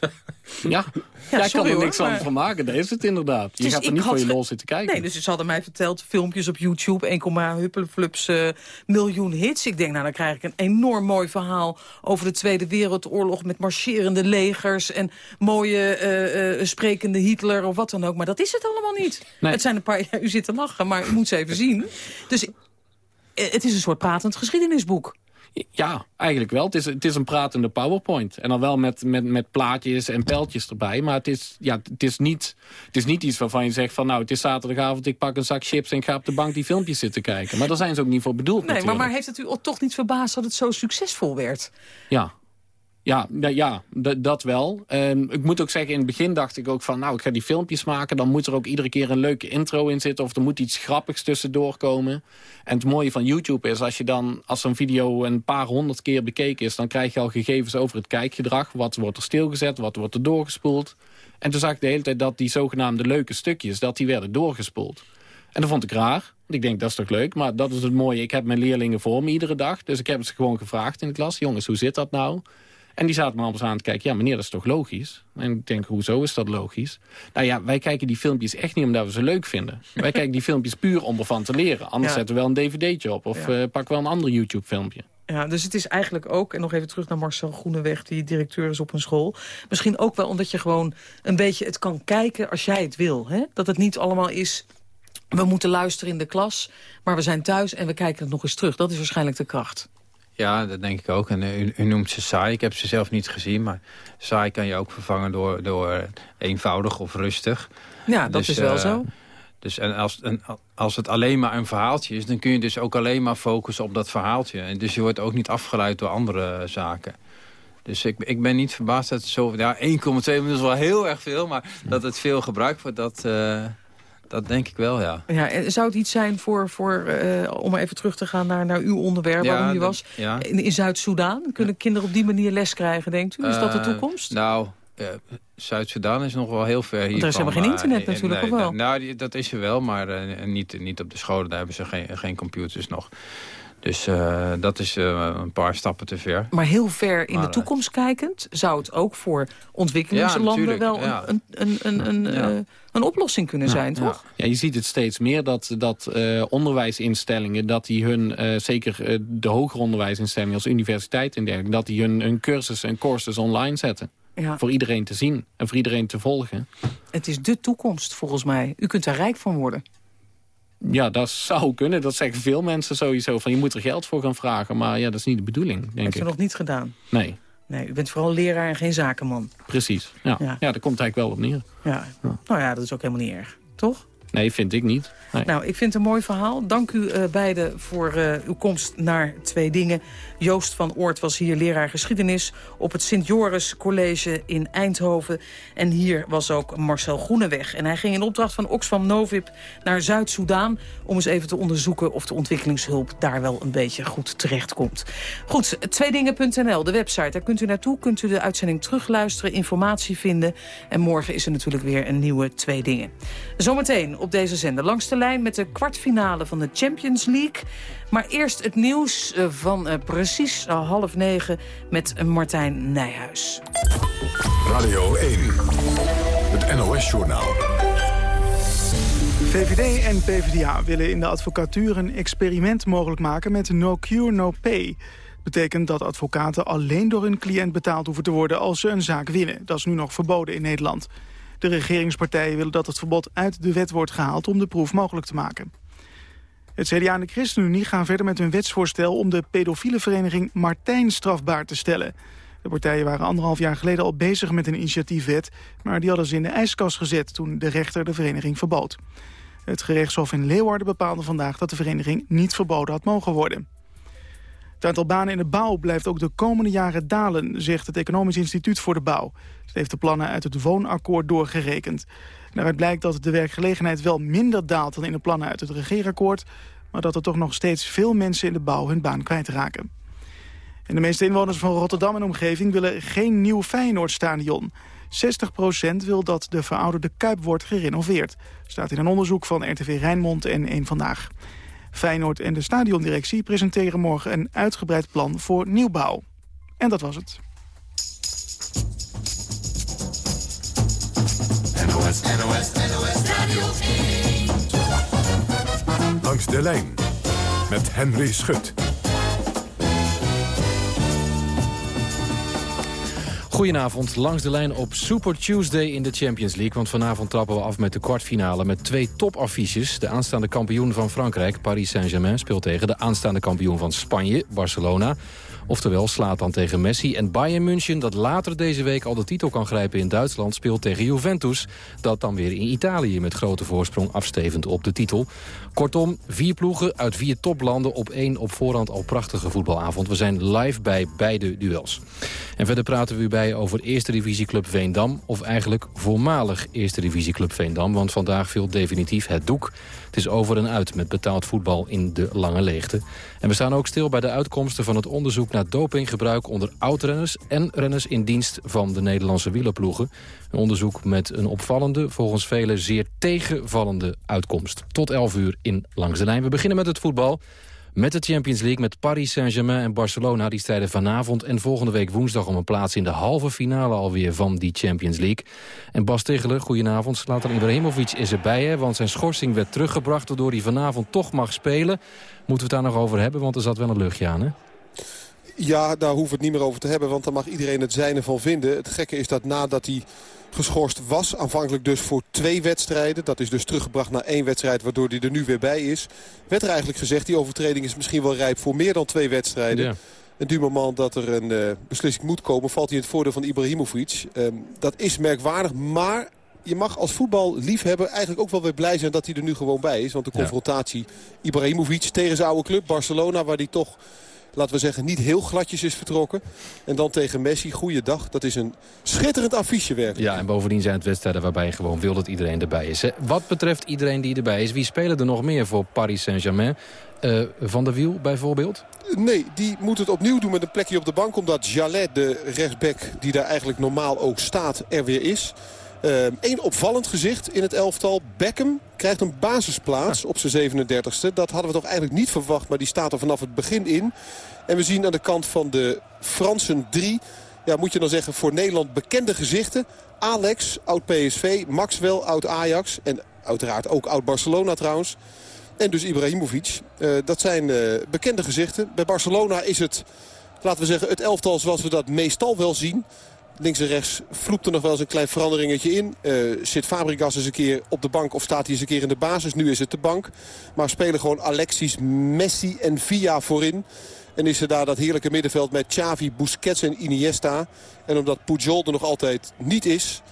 M: ja, ja, Jij kan er niks hoor, maar... van maken, dat is het inderdaad. Je dus gaat er niet voor je lol zitten kijken.
K: Nee, dus ze hadden mij verteld, filmpjes op YouTube, 1, huppeleflups uh, miljoen hits. Ik denk, nou dan krijg ik een enorm mooi verhaal over de Tweede Wereldoorlog... met marcherende legers en mooie uh, uh, sprekende Hitler of wat dan ook. Maar dat is het allemaal niet. Nee. Het zijn een paar, ja, u zit te lachen, maar u moet ze even zien. Dus het is een soort pratend geschiedenisboek.
M: Ja, eigenlijk wel. Het is, het is een pratende PowerPoint. En dan wel met, met, met plaatjes en pijltjes erbij. Maar het is, ja, het, is niet, het is niet iets waarvan je zegt van... nou, het is zaterdagavond, ik pak een zak chips... en ik ga op de bank die filmpjes zitten kijken. Maar daar zijn ze ook niet voor bedoeld
K: Nee, maar, maar heeft het u toch niet verbaasd dat het zo succesvol werd?
M: Ja, ja, ja dat wel. Um, ik moet ook zeggen, in het begin dacht ik ook van... nou, ik ga die filmpjes maken, dan moet er ook iedere keer een leuke intro in zitten... of er moet iets grappigs tussendoor komen. En het mooie van YouTube is, als je dan als zo'n video een paar honderd keer bekeken is... dan krijg je al gegevens over het kijkgedrag. Wat wordt er stilgezet, wat wordt er doorgespoeld. En toen zag ik de hele tijd dat die zogenaamde leuke stukjes... dat die werden doorgespoeld. En dat vond ik raar. Ik denk, dat is toch leuk? Maar dat is het mooie. Ik heb mijn leerlingen voor me iedere dag. Dus ik heb ze gewoon gevraagd in de klas. Jongens, hoe zit dat nou? En die zaten me allemaal aan te kijken. Ja, meneer, dat is toch logisch? En ik denk, hoezo is dat logisch? Nou ja, wij kijken die filmpjes echt niet omdat we ze leuk vinden. wij kijken die filmpjes puur om ervan te leren. Anders ja. zetten we wel een dvd'tje op. Of ja. uh, pakken we een ander YouTube-filmpje.
K: Ja, dus het is eigenlijk ook, en nog even terug naar Marcel Groeneweg... die directeur is op een school. Misschien ook wel omdat je gewoon een beetje het kan kijken als jij het wil. Hè? Dat het niet allemaal is... we moeten luisteren in de klas, maar we zijn thuis en we kijken het nog eens terug. Dat is waarschijnlijk de kracht.
L: Ja, dat denk ik ook. En u, u, noemt ze saai. Ik heb ze zelf niet gezien. Maar saai kan je ook vervangen door, door eenvoudig of rustig.
K: Ja, dat dus, is wel uh, zo.
L: Dus en als, en als het alleen maar een verhaaltje is... dan kun je dus ook alleen maar focussen op dat verhaaltje. En dus je wordt ook niet afgeleid door andere zaken. Dus ik, ik ben niet verbaasd dat het zo... Ja, 1,2 minuten is wel heel erg veel. Maar dat het veel gebruikt wordt, dat... Uh, dat denk ik wel, ja.
K: ja zou het iets zijn voor, voor uh, om even terug te gaan naar, naar uw onderwerp,
L: ja,
K: waarom u was,
L: ja.
K: in, in Zuid-Soedan? Kunnen kinderen op die manier les krijgen, denkt u? Is dat de toekomst?
L: Uh, nou, Zuid-Soedan is nog wel heel ver hier.
K: Want er is helemaal geen internet natuurlijk,
L: nee,
K: of wel?
L: Nou, die, dat is er wel, maar niet, niet op de scholen. Daar hebben ze geen, geen computers nog. Dus uh, dat is uh, een paar stappen te ver.
K: Maar heel ver in maar, de toekomst kijkend... zou het ook voor ontwikkelingslanden
L: ja,
K: wel
L: ja.
K: een, een, een, een, ja. uh, een oplossing kunnen zijn, toch?
M: Ja, je ziet het steeds meer dat, dat onderwijsinstellingen... dat die hun, zeker de hoger onderwijsinstellingen als universiteit en dergelijke... dat die hun, hun cursussen en courses online zetten. Voor iedereen te zien en voor iedereen te volgen.
K: Het is de toekomst, volgens mij. U kunt daar rijk van worden.
M: Ja, dat zou kunnen. Dat zeggen veel mensen sowieso. Van je moet er geld voor gaan vragen. Maar ja, dat is niet de bedoeling, denk
K: Heeft
M: ik.
K: u nog niet gedaan?
M: Nee.
K: Nee, u bent vooral leraar en geen zakenman.
M: Precies, ja.
K: Ja.
M: Ja, daar komt eigenlijk wel op neer.
K: Ja. Nou ja, dat is ook helemaal niet erg, toch?
M: Nee, vind ik niet.
K: Nou, ik vind het een mooi verhaal. Dank u eh, beiden voor eh, uw komst naar Twee Dingen. Joost van Oort was hier leraar geschiedenis op het Sint-Joris College in Eindhoven. En hier was ook Marcel Groeneweg. En hij ging in opdracht van Oxfam Novib naar Zuid-Soedan... om eens even te onderzoeken of de ontwikkelingshulp daar wel een beetje goed terecht komt. Goed, tweedingen.nl, de website. Daar kunt u naartoe, kunt u de uitzending terugluisteren, informatie vinden. En morgen is er natuurlijk weer een nieuwe Twee Dingen. Zometeen op deze zender langs de lijn met de kwartfinale van de Champions League. Maar eerst het nieuws eh, van eh, precies eh, half negen met Martijn Nijhuis.
F: Radio 1, het NOS-journaal.
A: VVD en PvdA willen in de advocatuur een experiment mogelijk maken met no cure, no pay. Betekent dat advocaten alleen door hun cliënt betaald hoeven te worden als ze een zaak winnen. Dat is nu nog verboden in Nederland. De regeringspartijen willen dat het verbod uit de wet wordt gehaald om de proef mogelijk te maken. Het CDA en de ChristenUnie gaan verder met hun wetsvoorstel om de pedofiele vereniging Martijn strafbaar te stellen. De partijen waren anderhalf jaar geleden al bezig met een initiatiefwet, maar die hadden ze in de ijskast gezet toen de rechter de vereniging verbood. Het gerechtshof in Leeuwarden bepaalde vandaag dat de vereniging niet verboden had mogen worden. Het aantal banen in de bouw blijft ook de komende jaren dalen, zegt het Economisch Instituut voor de Bouw. Het heeft de plannen uit het woonakkoord doorgerekend. Daaruit blijkt dat de werkgelegenheid wel minder daalt dan in de plannen uit het regeerakkoord, maar dat er toch nog steeds veel mensen in de bouw hun baan kwijtraken. En de meeste inwoners van Rotterdam en omgeving willen geen nieuw Feyenoordstadion. 60% wil dat de verouderde Kuip wordt gerenoveerd. Staat in een onderzoek van RTV Rijnmond en Eén Vandaag. Feyenoord en de stadiondirectie presenteren morgen een uitgebreid plan voor nieuwbouw. En dat was het.
F: NOS, NOS, NOS Radio 1. Langs de lijn met Henry Schut.
N: Goedenavond, langs de lijn op Super Tuesday in de Champions League. Want vanavond trappen we af met de kwartfinale met twee topaffiches. De aanstaande kampioen van Frankrijk, Paris Saint-Germain... speelt tegen de aanstaande kampioen van Spanje, Barcelona. Oftewel slaat dan tegen Messi. En Bayern München, dat later deze week al de titel kan grijpen in Duitsland... speelt tegen Juventus, dat dan weer in Italië... met grote voorsprong afstevend op de titel. Kortom, vier ploegen uit vier toplanden op één op voorhand al prachtige voetbalavond. We zijn live bij beide duels. En verder praten we u bij over Eerste Divisieclub Veendam... of eigenlijk voormalig Eerste Divisieclub Veendam... want vandaag viel definitief het doek. Het is over en uit met betaald voetbal in de lange leegte. En we staan ook stil bij de uitkomsten van het onderzoek naar dopinggebruik... onder oudrenners en renners in dienst van de Nederlandse wielerploegen. Een onderzoek met een opvallende, volgens velen zeer tegenvallende uitkomst. Tot 11 uur in Langs de Lijn. We beginnen met het voetbal. Met de Champions League met Paris Saint-Germain en Barcelona. Die strijden vanavond en volgende week woensdag om een plaats in de halve finale alweer van die Champions League. En Bas Tichelen, goedenavond. Slatan Ibrahimovic is erbij, hè, want zijn schorsing werd teruggebracht... waardoor hij vanavond toch mag spelen. Moeten we het daar nog over hebben, want er zat wel een luchtje aan, hè?
O: Ja, daar hoeven we het niet meer over te hebben, want daar mag iedereen het zijne van vinden. Het gekke is dat nadat hij geschorst was, aanvankelijk dus voor twee wedstrijden. Dat is dus teruggebracht naar één wedstrijd, waardoor hij er nu weer bij is. Werd er eigenlijk gezegd, die overtreding is misschien wel rijp voor meer dan twee wedstrijden.
N: Ja.
O: En du moment dat er een uh, beslissing moet komen, valt hij in het voordeel van Ibrahimovic. Um, dat is merkwaardig, maar je mag als voetballiefhebber eigenlijk ook wel weer blij zijn dat hij er nu gewoon bij is. Want de confrontatie Ibrahimovic tegen zijn oude club Barcelona, waar hij toch laten we zeggen, niet heel gladjes is vertrokken. En dan tegen Messi, goeiedag. Dat is een schitterend affiche werkelijk.
N: Ja, en bovendien zijn het wedstrijden waarbij je gewoon wil dat iedereen erbij is. Hè. Wat betreft iedereen die erbij is, wie spelen er nog meer voor Paris Saint-Germain? Uh, van der Wiel bijvoorbeeld?
O: Nee, die moet het opnieuw doen met een plekje op de bank. Omdat Jalet, de rechtsback die daar eigenlijk normaal ook staat, er weer is. Eén uh, opvallend gezicht in het elftal. Beckham krijgt een basisplaats op zijn 37e. Dat hadden we toch eigenlijk niet verwacht, maar die staat er vanaf het begin in. En we zien aan de kant van de Fransen drie... Ja, moet je dan zeggen, voor Nederland bekende gezichten. Alex, oud-PSV, Maxwell, oud-Ajax en uiteraard ook oud-Barcelona trouwens. En dus Ibrahimovic. Uh, dat zijn uh, bekende gezichten. Bij Barcelona is het, laten we zeggen, het elftal zoals we dat meestal wel zien. Links en rechts vloept er nog wel eens een klein veranderingetje in. Uh, zit Fabregas eens een keer op de bank of staat hij eens een keer in de basis. Nu is het de bank. Maar spelen gewoon Alexis, Messi en Villa voorin. En is er daar dat heerlijke middenveld met Xavi, Busquets en Iniesta. En omdat Pujol er nog altijd niet is...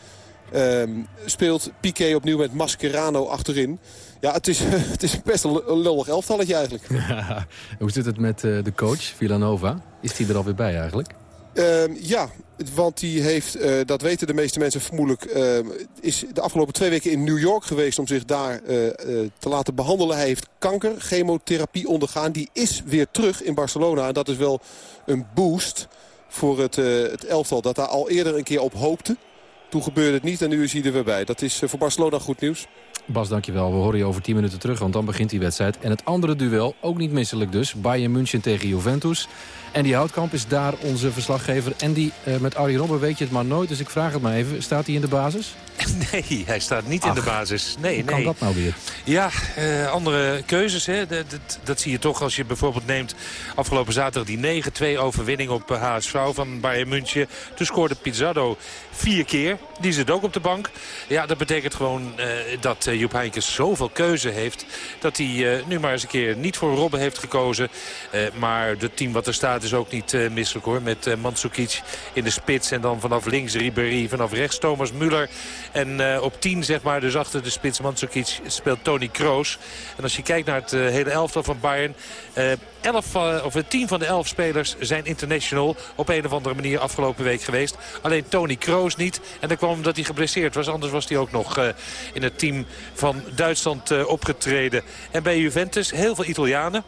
O: ehm, speelt Piqué opnieuw met Mascherano achterin. Ja, het is, het is best een lullig elftalletje eigenlijk.
N: Hoe zit het met eh, de coach, Villanova? Is die er alweer bij eigenlijk?
O: Ehm, ja, want die heeft, eh, dat weten de meeste mensen vermoedelijk... ehm, is de afgelopen twee weken in New York geweest om zich daar eh, eh, te laten behandelen. Hij heeft kanker, chemotherapie ondergaan. Die is weer terug in Barcelona. En dat is wel een boost voor het, het elftal dat daar al eerder een keer op hoopte. Toen gebeurde het niet en nu is hij er weer bij. Dat is voor Barcelona goed nieuws.
N: Bas, dankjewel. We horen je over 10 minuten terug, want dan begint die wedstrijd. En het andere duel, ook niet misselijk dus. Bayern München tegen Juventus. En die Houtkamp is daar onze verslaggever. En die eh, met Arjen Robben weet je het maar nooit, dus ik vraag het maar even. Staat hij in de basis?
P: Nee, hij staat niet in de basis. Nee,
N: Hoe kan dat nou weer?
P: Ja, eh, andere keuzes. Hè. Dat, dat, dat zie je toch als je bijvoorbeeld neemt afgelopen zaterdag die 9-2 overwinning op eh, HSV van Bayern München. Toen scoorde Pizarro vier keer. Die zit ook op de bank. Ja, dat betekent gewoon eh, dat eh, Joep Heynckes zoveel keuze heeft. Dat hij eh, nu maar eens een keer niet voor Robben heeft gekozen. Maar het team wat er staat is ook niet misselijk hoor. Met eh, Mandzukic in de spits en dan vanaf links Ribéry. Vanaf rechts Thomas Müller. En op 10 zeg maar, dus achter de spits Mandzukic speelt Tony Kroos. En als je kijkt naar het hele elftal van Bayern... 11, eh, of 10 van de 11 spelers zijn international op een of andere manier afgelopen week geweest. Alleen Tony Kroos niet. En dat kwam omdat hij geblesseerd was. Anders was hij ook nog eh, in het team van Duitsland eh, opgetreden. En bij Juventus heel veel Italianen.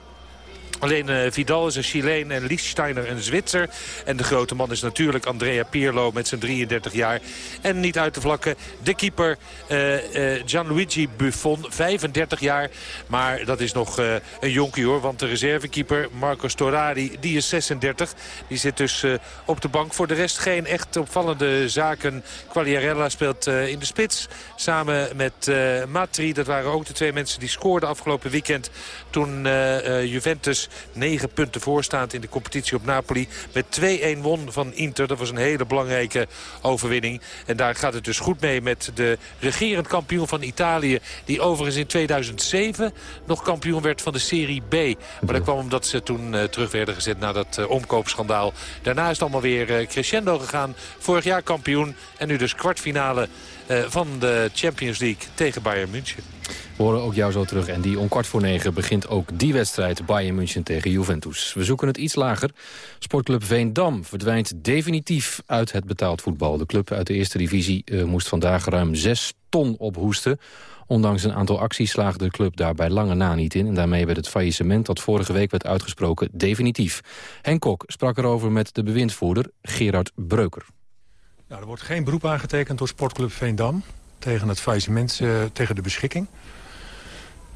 P: Alleen eh, Vidal is een Chileen en Liechtensteiner een Zwitser. En de grote man is natuurlijk Andrea Pirlo met zijn 33 jaar. En niet uit te vlakken de keeper eh, eh, Gianluigi Buffon, 35 jaar. Maar dat is nog een jonkie hoor. Want de reservekeeper Marco Storari, die is 36. Die zit dus op de bank. Voor de rest geen echt opvallende zaken. Quagliarella speelt in de spits. Samen met Matri. Dat waren ook de twee mensen die scoorden afgelopen weekend. Toen Juventus negen punten voorstaand in de competitie op Napoli. Met 2-1 won van Inter. Dat was een hele belangrijke overwinning. En daar gaat het dus goed mee met de regerend kampioen van Italië. Die overigens in 2007 nog kampioen werd van de Serie B. Maar dat kwam omdat ze toen eh, terug werden gezet na dat eh, omkoopschandaal. Daarna is het allemaal weer eh, crescendo gegaan. Vorig jaar kampioen en nu dus kwartfinale van de Champions League tegen Bayern München.
N: We horen ook jou zo terug. En die om kwart voor negen begint ook die wedstrijd Bayern München tegen Juventus. We zoeken het iets lager. Sportclub Veendam verdwijnt definitief uit het betaald voetbal. De club uit de eerste divisie eh, moest vandaag ruim 6 ton ophoesten. Ondanks een aantal acties slaagde de club daar bij lange na niet in. En daarmee werd het faillissement dat vorige week werd uitgesproken definitief. Henk Kok sprak erover met de bewindvoerder Gerard Breuker.
Q: Nou, er wordt geen beroep aangetekend door Sportclub Veendam... tegen het faillissement, eh, tegen de beschikking.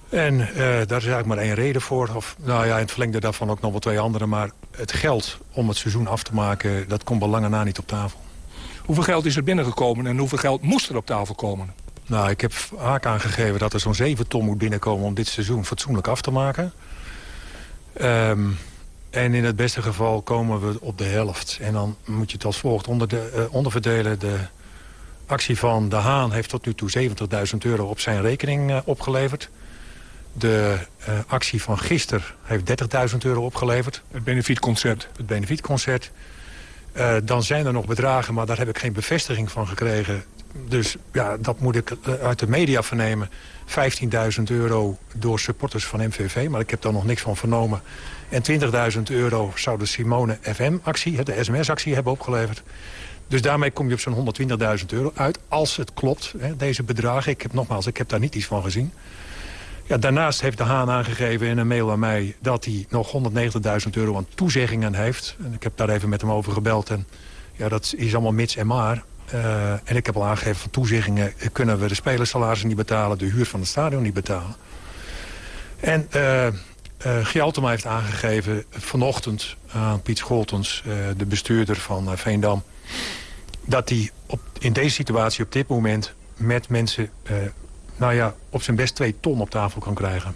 Q: En eh, daar is eigenlijk maar één reden voor. Of, nou ja, in het verlengde daarvan ook nog wel twee andere. Maar het geld om het seizoen af te maken... dat komt bij lange na niet op tafel.
R: Hoeveel geld is er binnengekomen en hoeveel geld moest er op tafel komen?
Q: Nou, ik heb vaak aangegeven dat er zo'n 7 ton moet binnenkomen... om dit seizoen fatsoenlijk af te maken. Ehm, en in het beste geval komen we op de helft. En dan moet je het als volgt onder de, eh, onderverdelen. De actie van De Haan heeft tot nu toe 70.000 euro op zijn rekening eh, opgeleverd. De eh, actie van gisteren heeft 30.000 euro opgeleverd.
R: Het benefietconcert.
Q: Het benefietconcert. Dan zijn er nog bedragen, maar daar heb ik geen bevestiging van gekregen. Dus ja, dat moet ik uit de media vernemen. 15.000 euro door supporters van MVV, maar ik heb daar nog niks van vernomen. En 20.000 euro zou de Simone FM-actie, de sms-actie, hebben opgeleverd. Dus daarmee kom je op zo'n 120.000 euro uit, als het klopt, hè, deze bedragen. Ik heb nogmaals, ik heb daar niet iets van gezien. Ja, daarnaast heeft de Haan aangegeven in een mail aan mij... dat hij nog 190.000 euro aan toezeggingen heeft. En ik heb daar even met hem over gebeld. En ja, dat is allemaal mits en maar. Eh, en ik heb al aangegeven van toezeggingen... kunnen we de spelersalarissen niet betalen... de huur van het stadion niet betalen. En uh, heeft aangegeven vanochtend aan Piet Scholtens... De bestuurder van Veendam... dat hij in deze situatie op dit moment met mensen... Nou ja, op zijn best twee ton op tafel kan krijgen.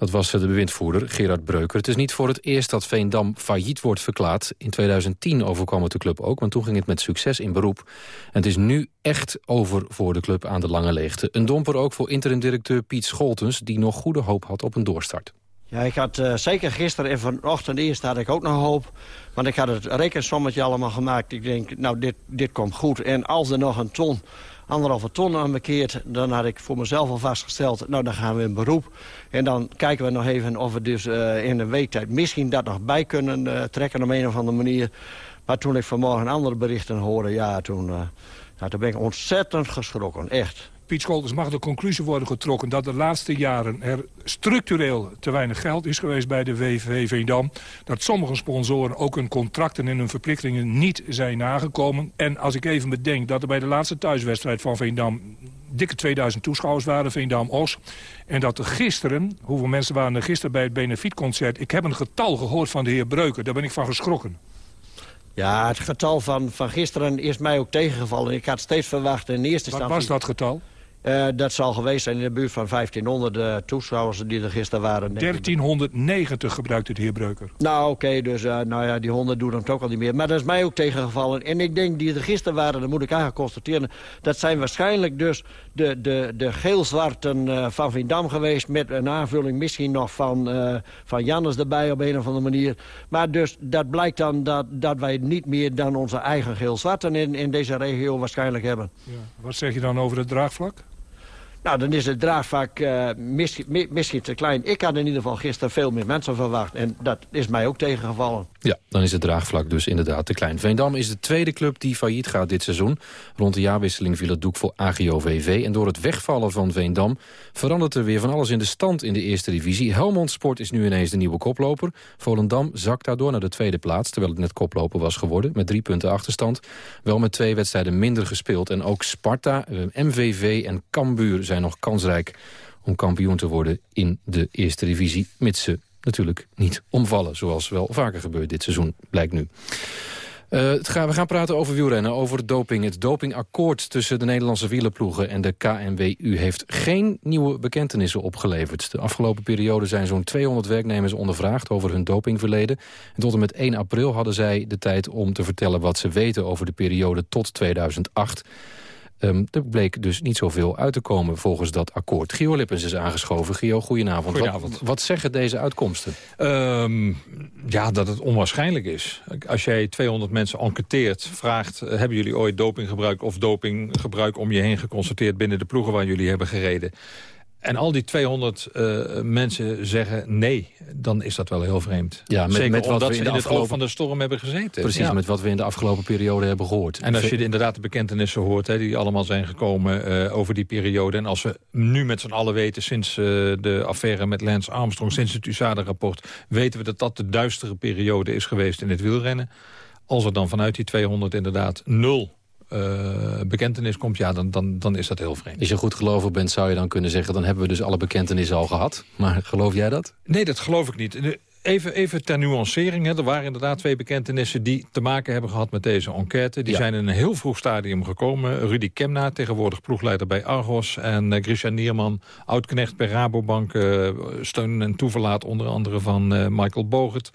N: Dat was de bewindvoerder Gerard Breuker. Het is niet voor het eerst dat Veendam failliet wordt verklaard. In 2010 overkwam het de club ook, want toen ging het met succes in beroep. En het is nu echt over voor de club aan de lange leegte. Een domper ook voor interim-directeur Piet Scholtens... die nog goede hoop had op een doorstart.
S: Ja, ik had uh, zeker gisteren en vanochtend eerst had ik ook nog hoop. Want ik had het rekensommetje allemaal gemaakt. Ik denk, nou, dit, dit komt goed. En als er nog een ton, anderhalve ton aan bekeert... dan had ik voor mezelf al vastgesteld, nou, dan gaan we in beroep. En dan kijken we nog even of we dus uh, in een week tijd misschien dat nog bij kunnen uh, trekken... op een of andere manier. Maar toen ik vanmorgen andere berichten hoorde, ja, toen, nou, toen ben ik ontzettend geschrokken, echt.
Q: Piet Scholters mag de conclusie worden getrokken... dat de laatste jaren er structureel te weinig geld is geweest bij de WVV Veendam. Dat sommige sponsoren ook hun contracten en hun verplichtingen niet zijn nagekomen. En als ik even bedenk dat er bij de laatste thuiswedstrijd van Veendam... dikke 2000 toeschouwers waren, Veendam-Os. En dat er gisteren, hoeveel mensen waren er gisteren bij het benefietconcert... ik heb een getal gehoord van de heer Breuken, daar ben ik van geschrokken.
S: Ja, het getal van, van gisteren is mij ook tegengevallen. Ik had steeds verwacht in eerste instantie...
Q: Wat was dat getal?
S: Uh, dat zal geweest zijn in de buurt van 1500 uh, toeschouwers die er gisteren waren.
Q: 1390 gebruikte de heer Breuker.
S: Nou oké, okay, dus uh, nou ja, die 100 doen hem toch al niet meer. Maar dat is mij ook tegengevallen. En ik denk die er gisteren waren, dat moet ik eigenlijk constateren... dat zijn waarschijnlijk dus de, de, de geel-zwarten van Vindam geweest... met een aanvulling misschien nog van, van Jannes erbij op een of andere manier. Maar dus dat blijkt dan dat, dat wij niet meer dan onze eigen geel-zwarten in, in deze regio waarschijnlijk hebben.
Q: Ja. Wat zeg je dan over het draagvlak?
S: Nou, dan is het draagvlak uh, misschien, misschien te klein. Ik had in ieder geval gisteren veel meer mensen verwacht. En dat is mij ook tegengevallen.
N: Ja, dan is het draagvlak dus inderdaad te klein. Veendam is de tweede club die failliet gaat dit seizoen. Rond de jaarwisseling viel het doek voor AGO-VV. En door het wegvallen van Veendam verandert er weer van alles in de stand in de eerste divisie. Helmond Sport is nu ineens de nieuwe koploper. Volendam zakt daardoor naar de tweede plaats... terwijl het net koploper was geworden, met drie punten achterstand. Wel met twee wedstrijden minder gespeeld. En ook Sparta, eh, MVV en Cambuur zijn nog kansrijk om kampioen te worden in de eerste divisie... mits ze natuurlijk niet omvallen, zoals wel vaker gebeurt dit seizoen, blijkt nu. Gaan, we gaan praten over wielrennen, over doping. Het dopingakkoord tussen de Nederlandse wielerploegen en de KNWU... heeft geen nieuwe bekentenissen opgeleverd. De afgelopen periode zijn zo'n 200 werknemers ondervraagd... over hun dopingverleden. En tot en met 1 april hadden zij de tijd om te vertellen... wat ze weten over de periode tot 2008... Um, er bleek dus niet zoveel uit te komen volgens dat akkoord. Gio Lippens is aangeschoven. Gio, goedenavond.
T: goedenavond.
N: Wat, wat zeggen deze uitkomsten?
T: Um, ja, dat het onwaarschijnlijk is. Als jij 200 mensen enquêteert, vraagt... Uh, hebben jullie ooit doping gebruikt of dopinggebruik om je heen geconstateerd... binnen de ploegen waar jullie hebben gereden... En al die 200 uh, mensen zeggen nee, dan is dat wel heel vreemd.
N: Ja, met,
T: Zeker
N: met wat
T: omdat
N: we in
T: ze
N: de
T: in
N: afgelopen...
T: het oog van de storm hebben gezeten.
N: Precies,
T: ja.
N: met wat we in de afgelopen periode hebben gehoord.
T: En als je de, inderdaad de bekentenissen hoort, die allemaal zijn gekomen uh, over die periode. En als we nu met z'n allen weten, sinds uh, de affaire met Lance Armstrong, sinds het USADA-rapport, weten we dat dat de duistere periode is geweest in het wielrennen. Als er dan vanuit die 200 inderdaad nul uh, bekentenis komt, ja, dan, dan, dan is dat heel vreemd.
N: Als je goed gelovig bent, zou je dan kunnen zeggen... dan hebben we dus alle bekentenissen al gehad. Maar geloof jij dat?
T: Nee, dat geloof ik niet. Even, even ter nuancering. Hè. Er waren inderdaad twee bekentenissen die te maken hebben gehad met deze enquête. Die ja. zijn in een heel vroeg stadium gekomen. Rudy Kemna, tegenwoordig ploegleider bij Argos. En uh, Christian Nierman, oud-knecht bij Rabobank. Uh, steun en toeverlaat onder andere van uh, Michael Bogert.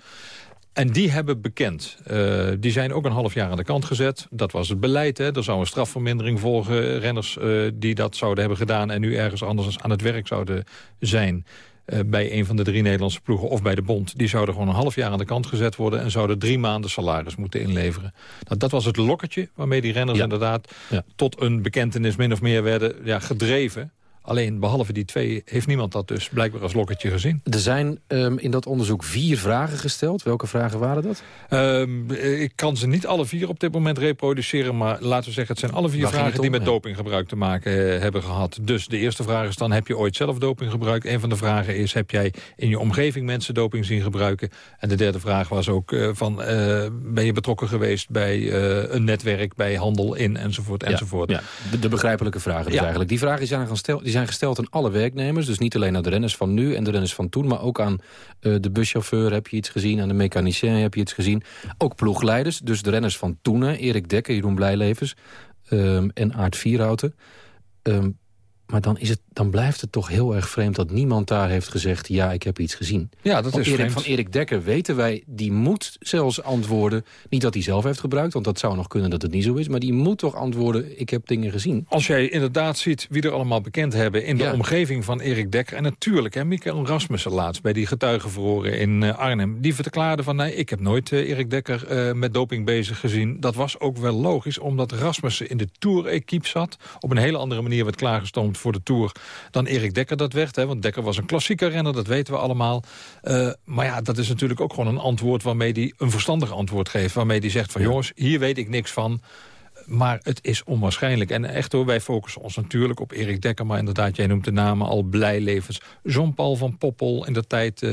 T: En die hebben bekend. Uh, die zijn ook een half jaar aan de kant gezet. Dat was het beleid. Hè. Er zou een strafvermindering volgen. Renners uh, die dat zouden hebben gedaan... en nu ergens anders aan het werk zouden zijn... Uh, bij een van de drie Nederlandse ploegen of bij de bond... die zouden gewoon een half jaar aan de kant gezet worden... en zouden drie maanden salaris moeten inleveren. Nou, dat was het lokketje waarmee die renners ja. inderdaad... Ja. tot een bekentenis min of meer werden ja, gedreven... Alleen behalve die twee heeft niemand dat dus blijkbaar als lokketje gezien.
N: Er zijn um, in dat onderzoek vier vragen gesteld. Welke vragen waren dat?
T: Um, ik kan ze niet alle vier op dit moment reproduceren. Maar laten we zeggen, het zijn alle vier
N: Waar
T: vragen die met
N: ja.
T: dopinggebruik te maken uh, hebben gehad. Dus de eerste vraag is dan, heb je ooit zelf doping gebruikt? Een van de vragen is, heb jij in je omgeving mensen doping zien gebruiken? En de derde vraag was ook uh, van, uh, ben je betrokken geweest bij een netwerk, bij handel in enzovoort enzovoort.
N: Ja, de, de begrijpelijke vragen dus eigenlijk. Die vragen zijn gesteld, die zijn gesteld aan alle werknemers. Dus niet alleen aan de renners van nu en de renners van toen... maar ook aan uh, de buschauffeur heb je iets gezien... aan de mechanicien heb je iets gezien. Ook ploegleiders, dus de renners van toen... Erik Dekker, Jeroen Blijlevens um, en Aart Vierhouten. Um, Maar dan, is het, dan blijft het toch heel erg vreemd dat niemand daar heeft gezegd... ja, ik heb iets gezien.
T: Ja, dat is
N: Erik,
T: vreemd.
N: Van Erik Dekker weten wij, die moet zelfs antwoorden... niet dat hij zelf heeft gebruikt, want dat zou nog kunnen dat het niet zo is... maar die moet toch antwoorden, ik heb dingen gezien.
T: Als jij inderdaad ziet wie er allemaal bekend hebben... in de
N: Ja.
T: omgeving van Erik Dekker. En natuurlijk, hè, Michael Rasmussen laatst bij die getuigenverhoren in eh, Arnhem. Die verklaarde van, nee, ik heb nooit eh, Erik Dekker eh, met doping bezig gezien. Dat was ook wel logisch, omdat Rasmussen in de Tour-equipe zat. Op een hele andere manier werd klaargestoomd voor de Tour... dan Erik Dekker dat werd. Hè, want Dekker was een klassieke renner, dat weten we allemaal. Eh, maar ja, dat is natuurlijk ook gewoon een antwoord... waarmee hij een verstandig antwoord geeft. Waarmee hij zegt van, jongens, hier weet ik niks van... Maar het is onwaarschijnlijk. En echt hoor, wij focussen ons natuurlijk op Erik Dekker. Maar inderdaad, jij noemt de namen al blijlevens. Jean-Paul van Poppel, in de tijd eh,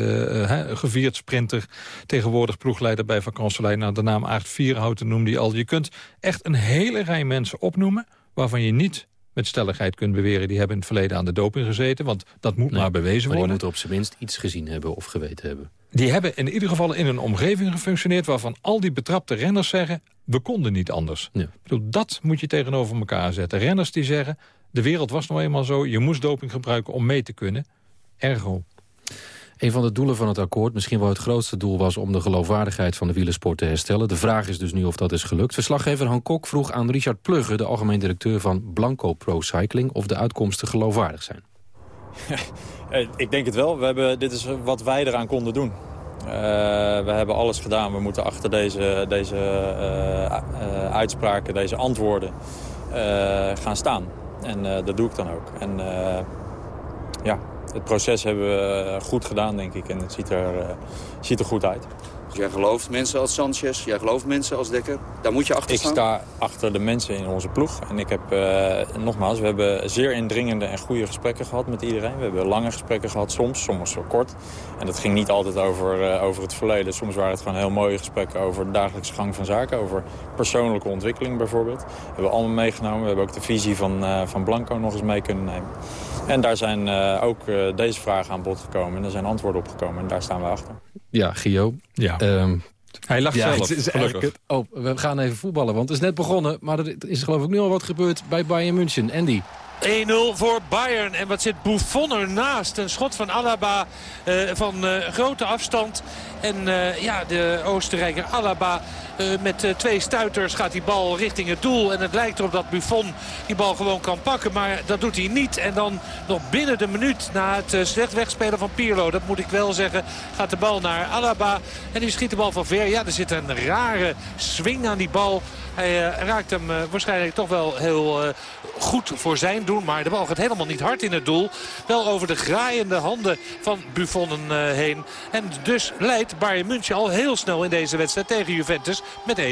T: hè, gevierd sprinter. Tegenwoordig ploegleider bij Vakantielijn. Nou, de naam Aart Vierhouten noemde hij al. Je kunt echt een hele rij mensen opnoemen... waarvan je niet met stelligheid kunt beweren... die hebben in het verleden aan de doping gezeten. Want dat moet maar bewezen
N: Maar die
T: worden.
N: moeten op zijn minst iets gezien hebben of geweten hebben.
T: Die hebben in ieder geval in een omgeving gefunctioneerd... waarvan al die betrapte renners zeggen... we konden niet anders. Ik bedoel, dat moet je tegenover elkaar zetten. Renners die zeggen, de wereld was nou eenmaal zo... je moest doping gebruiken om mee te kunnen. Ergo.
N: Een van de doelen van het akkoord, misschien wel het grootste doel... was om de geloofwaardigheid van de wielersport te herstellen. De vraag is dus nu of dat is gelukt. Verslaggever Han Kok vroeg aan Richard Plugge... de algemeen directeur van Blanco Pro Cycling... of de uitkomsten geloofwaardig zijn.
U: Eh, Ik denk het wel. We hebben, dit is wat wij eraan konden doen. Eh, we hebben alles gedaan. We moeten achter deze, deze eh, uitspraken, deze antwoorden gaan staan. En dat doe ik dan ook. En ja, het proces hebben we goed gedaan, denk ik. En het ziet er, eh, ziet er goed uit.
V: Jij gelooft mensen als Sanchez, jij gelooft mensen als Dekker. Daar moet je achter
U: Ik
V: staan.
U: sta achter de mensen in onze ploeg. En ik heb, eh, nogmaals, we hebben zeer indringende en goede gesprekken gehad met iedereen. We hebben lange gesprekken gehad, soms, soms zo kort. En dat ging niet altijd over, eh, over het verleden. Soms waren het gewoon heel mooie gesprekken over de dagelijkse gang van zaken. Over persoonlijke ontwikkeling bijvoorbeeld. Dat hebben we allemaal meegenomen. We hebben ook de visie van, eh, van Blanco nog eens mee kunnen nemen. En daar zijn ook deze vragen aan bod gekomen. En er zijn antwoorden op gekomen. En daar staan we achter.
N: Ja, Gio.
T: Ja.
N: Ehm,
T: Hij lacht
N: ja,
T: zelf,
N: het is oh, we gaan even voetballen, want het is net begonnen. Maar er is geloof ik nu al wat gebeurd bij Bayern München. Andy.
P: 1-0 voor Bayern. En wat zit Buffon ernaast. Een schot van Alaba eh, van eh, grote afstand. En eh, ja, de Oostenrijker Alaba met twee stuiters gaat die bal richting het doel. En het lijkt erop dat Buffon die bal gewoon kan pakken. Maar dat doet hij niet. En dan nog binnen de minuut na het slecht wegspelen van Pirlo. Dat moet ik wel zeggen. Gaat de bal naar Alaba. En die schiet de bal van ver. Ja, er zit een rare swing aan die bal. Hij raakt hem waarschijnlijk toch wel heel goed voor zijn doen. Maar de bal gaat helemaal niet hard in het doel. Wel over de graaiende handen van Buffon eh, heen. En dus leidt Bayern München al heel snel in deze wedstrijd tegen Juventus met 1-0.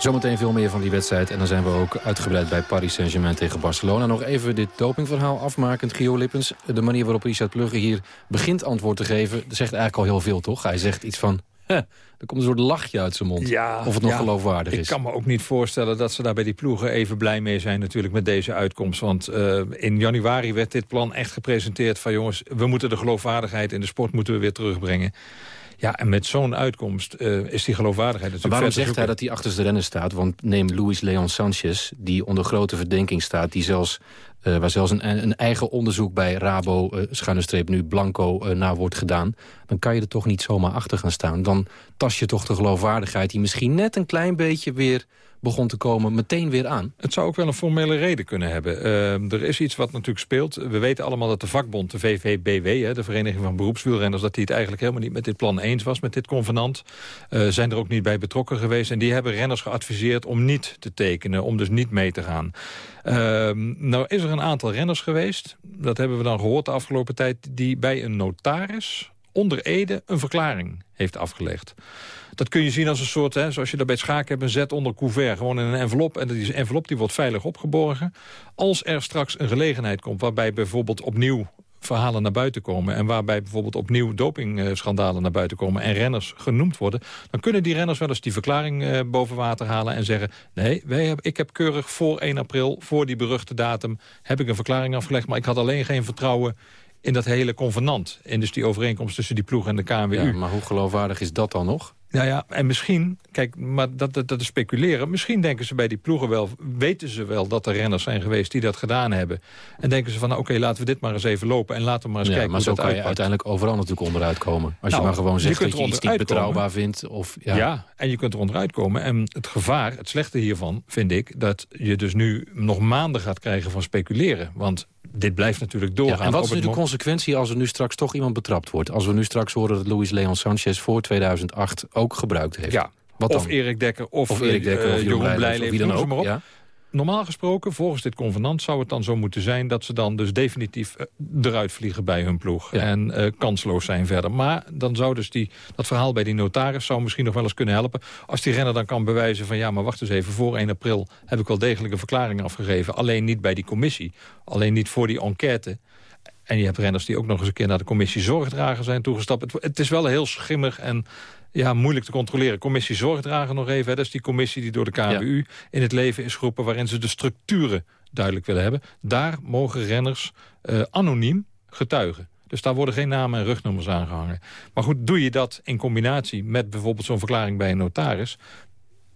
N: Zometeen veel meer van die wedstrijd. En dan zijn we ook uitgebreid bij Paris Saint-Germain tegen Barcelona. Nog even dit dopingverhaal afmakend, Gio Lippens. De manier waarop Richard Plugge hier begint antwoord te geven... zegt eigenlijk al heel veel, toch? Hij zegt iets van... Er komt een soort lachje uit zijn mond. of het nog
T: ja.
N: geloofwaardig
T: Ik
N: is.
T: kan me ook niet voorstellen dat ze daar bij die ploegen even blij mee zijn natuurlijk met deze uitkomst. Want eh, in januari werd dit plan echt gepresenteerd van jongens, we moeten de geloofwaardigheid in de sport moeten we weer terugbrengen. Ja, en met zo'n uitkomst eh, is die geloofwaardigheid
N: Maar
T: natuurlijk
N: waarom
T: ver te
N: zegt hij dat hij achter de rennen staat? Want neem Luis Leon Sanchez, die onder grote verdenking staat... Die zelfs, eh, waar zelfs een, een eigen onderzoek bij Rabo, eh schuine streep nu Blanco, eh, naar wordt gedaan... dan kan je er toch niet zomaar achter gaan staan. Dan tas je toch de geloofwaardigheid die misschien net een klein beetje weer begon te komen... meteen weer aan.
T: Het zou ook wel een formele reden kunnen hebben. Eh, er is iets wat natuurlijk speelt. We weten allemaal dat de vakbond, de VVBW... Hè, de Vereniging van Beroepswielrenners... dat die het eigenlijk helemaal niet met dit plan eens was, met dit convenant. Zijn er ook niet bij betrokken geweest. En die hebben renners geadviseerd om niet te tekenen, om dus niet mee te gaan. Ehm, nou is er een aantal renners geweest, dat hebben we dan gehoord de afgelopen tijd... die bij een notaris onder Ede een verklaring heeft afgelegd. Dat kun je zien als een soort, hè, zoals je dat bij het schaken hebt... een zet onder couvert, gewoon in een envelop. En die envelop die wordt veilig opgeborgen. Als er straks een gelegenheid komt waarbij bijvoorbeeld opnieuw verhalen naar buiten komen... en waarbij bijvoorbeeld opnieuw dopingschandalen naar buiten komen... en renners genoemd worden... dan kunnen die renners wel eens die verklaring eh, boven water halen... en zeggen, nee, wij hebben, ik heb keurig voor 1 april, voor die beruchte datum... heb ik een verklaring afgelegd, maar ik had alleen geen vertrouwen in dat hele convenant. En dus die overeenkomst tussen die ploeg en de KNWU.
N: Ja, maar hoe geloofwaardig is dat dan nog?
T: Nou ja, en misschien, kijk, maar dat, dat, dat is speculeren. Misschien denken ze bij die ploegen wel, weten ze wel dat er renners zijn geweest die dat gedaan hebben. En denken ze van, nou, oké, laten we dit maar eens even lopen en laten we maar eens
N: Ja,
T: kijken
N: maar
T: hoe
N: zo kan je uiteindelijk overal natuurlijk onderuit komen. Als
T: Nou,
N: je maar gewoon zegt dat je iets niet betrouwbaar vindt. Of,
T: Ja.
N: ja.
T: en je kunt er onderuit komen. En het gevaar, het slechte hiervan, vind ik... dat je dus nu nog maanden gaat krijgen van speculeren. Want dit blijft natuurlijk doorgaan.
N: Ja, en wat is nu de consequentie als er nu straks toch iemand betrapt wordt? Als we nu straks horen dat Luis Leon Sanchez voor 2008 ook gebruikt heeft.
T: Ja,
N: Wat
T: of
N: dan?
T: Erik Dekker of,
N: Of Erik Dekker
T: eh,
N: of Jeroen
T: Jeroen
N: wie dan ook,
T: maar op.
N: ja.
T: Normaal gesproken, volgens dit convenant, zou het dan zo moeten zijn... dat ze dan dus definitief eh, eruit vliegen bij hun ploeg. En eh, kansloos zijn verder. Maar dan zou dus die, dat verhaal bij die notaris... zou misschien nog wel eens kunnen helpen. Als die renner dan kan bewijzen van... ja, maar wacht eens even, voor 1 april heb ik wel degelijk een verklaring afgegeven. Alleen niet bij die commissie. Alleen niet voor die enquête. En je hebt renners die ook nog eens een keer naar de commissie zorgdrager zijn toegestapt. Het, het is wel heel schimmig en ja, moeilijk te controleren. Commissie zorgdrager nog even. Hè. Dat is die commissie die door de KWU in het leven is geroepen... waarin ze de structuren duidelijk willen hebben. Daar mogen renners eh, anoniem getuigen. Dus daar worden geen namen en rugnummers aangehangen. Maar goed, doe je dat in combinatie met bijvoorbeeld zo'n verklaring bij een notaris...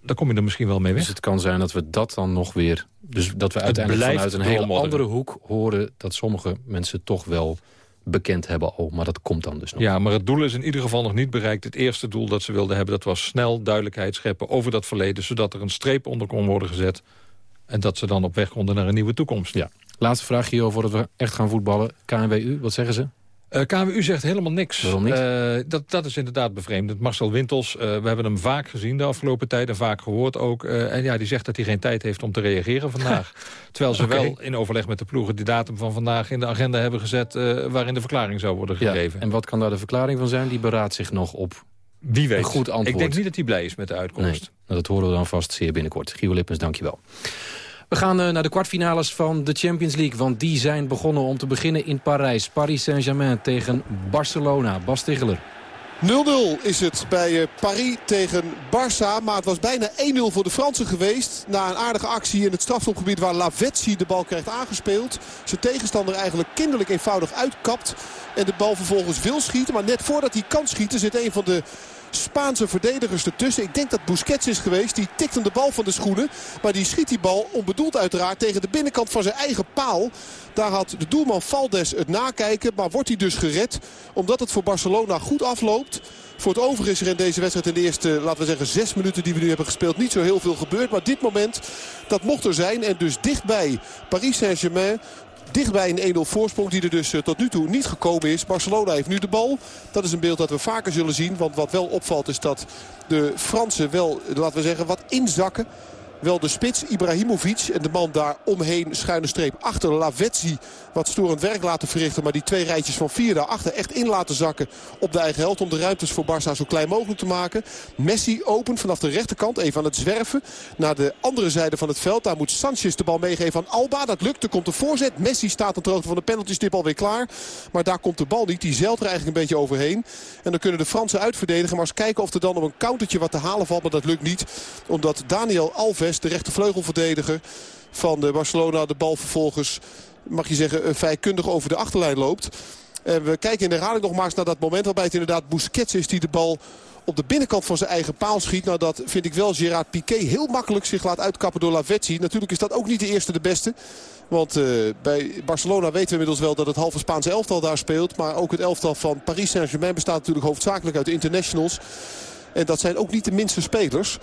T: dan kom je er misschien wel mee weg.
N: Dus het kan zijn dat we dat dan nog weer... Dus dat we uiteindelijk vanuit een hele andere hoek horen... dat sommige mensen toch wel bekend hebben al. Maar dat komt dan dus nog.
T: Ja, maar het doel is in ieder geval nog niet bereikt. Het eerste doel dat ze wilden hebben, dat was snel duidelijkheid scheppen over dat verleden, zodat er een streep onder kon worden gezet. En dat ze dan op weg konden naar een nieuwe toekomst.
N: Ja. Laatste vraag hier voordat we echt gaan voetballen. KNWU, wat zeggen ze?
T: Eh, KWU zegt helemaal niks.
N: Niet?
T: Eh, dat, dat is inderdaad bevreemdend. Marcel Wintels, eh, we hebben hem vaak gezien de afgelopen tijd... en vaak gehoord ook. en ja, die zegt dat hij geen tijd heeft om te reageren vandaag. Terwijl ze wel in overleg met de ploegen... de datum van vandaag in de agenda hebben gezet... waarin de verklaring zou worden
N: Ja,
T: gegeven.
N: en wat kan daar de verklaring van zijn? Die beraadt zich nog op
T: Wie weet.
N: een goed antwoord.
T: Ik denk niet dat hij blij is met de uitkomst.
N: Nee, nou, dat horen we dan vast zeer binnenkort. Guido Lippens, dankjewel. We gaan eh, naar de kwartfinales van de Champions League. Want die zijn begonnen om te beginnen in Parijs. Paris Saint-Germain tegen Barcelona. Bas Tegeler.
O: 0-0 is het bij eh, Paris tegen Barça. Maar het was bijna 1-0 voor de Fransen geweest. Na een aardige actie in het strafschopgebied waar Lavezzi de bal krijgt aangespeeld. Zijn tegenstander eigenlijk kinderlijk eenvoudig uitkapt. En de bal vervolgens wil schieten. Maar net voordat hij kan schieten zit een van de Spaanse verdedigers ertussen. Ik denk dat Busquets is geweest. Die tikt hem de bal van de schoenen. Maar die schiet die bal onbedoeld uiteraard tegen de binnenkant van zijn eigen paal. Daar had de doelman Valdes het nakijken. Maar wordt hij dus gered. Omdat het voor Barcelona goed afloopt. Voor het overige is er in deze wedstrijd in de eerste, laten we zeggen, zes minuten die we nu hebben gespeeld niet zo heel veel gebeurd. Maar dit moment, dat mocht er zijn. En dus dichtbij Paris Saint-Germain dichtbij een 1-0 voorsprong die er dus eh, tot nu toe niet gekomen is. Barcelona heeft nu de bal. Dat is een beeld dat we vaker zullen zien. Want wat wel opvalt is dat de Fransen wel, laten we zeggen, wat inzakken. Wel de spits Ibrahimovic en de man daar omheen schuine streep achter Lavezzi. Wat storend werk laten verrichten. Maar die twee rijtjes van vier daarachter echt in laten zakken op de eigen helft. Om de ruimtes voor Barça zo klein mogelijk te maken. Messi opent vanaf de rechterkant even aan het zwerven. Naar de andere zijde van het veld. Daar moet Sanchez de bal meegeven aan Alba. Dat lukt. Er komt de voorzet. Messi staat aan hoogte van de penaltystip alweer klaar. Maar daar komt de bal niet. Die zeilt er eigenlijk een beetje overheen. En dan kunnen de Fransen uitverdedigen. Maar eens kijken of er dan op een countertje wat te halen valt. Maar dat lukt niet. Omdat Daniel Alves, de rechtervleugelverdediger van de Barcelona, de bal vervolgens, mag je zeggen, eh, vijkundig over de achterlijn loopt. En we kijken in de herhaling nog maar eens naar dat moment waarbij het inderdaad Busquets is die de bal op de binnenkant van zijn eigen paal schiet. Nou, dat vind ik wel Gerard Piqué heel makkelijk zich laat uitkappen door Lavezzi. Natuurlijk is dat ook niet de eerste de beste. Want eh, bij Barcelona weten we inmiddels wel dat het halve Spaanse elftal daar speelt. Maar ook het elftal van Paris Saint-Germain bestaat natuurlijk hoofdzakelijk uit internationals. En dat zijn ook niet de minste spelers.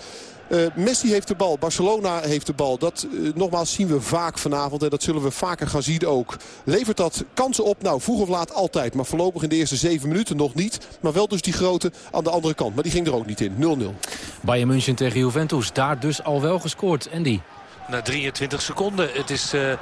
O: Uh, Messi heeft de bal, Barcelona heeft de bal. Dat uh, nogmaals zien we vaak vanavond en dat zullen we vaker gaan zien ook. Levert dat kansen op? Nou, vroeg of laat altijd. Maar voorlopig in de eerste zeven minuten nog niet. Maar wel dus die grote aan de andere kant. Maar die ging er ook niet in. 0-0.
N: Bayern München tegen Juventus. Daar dus al wel gescoord. Andy.
P: Na 23 seconden. Het is... Uh...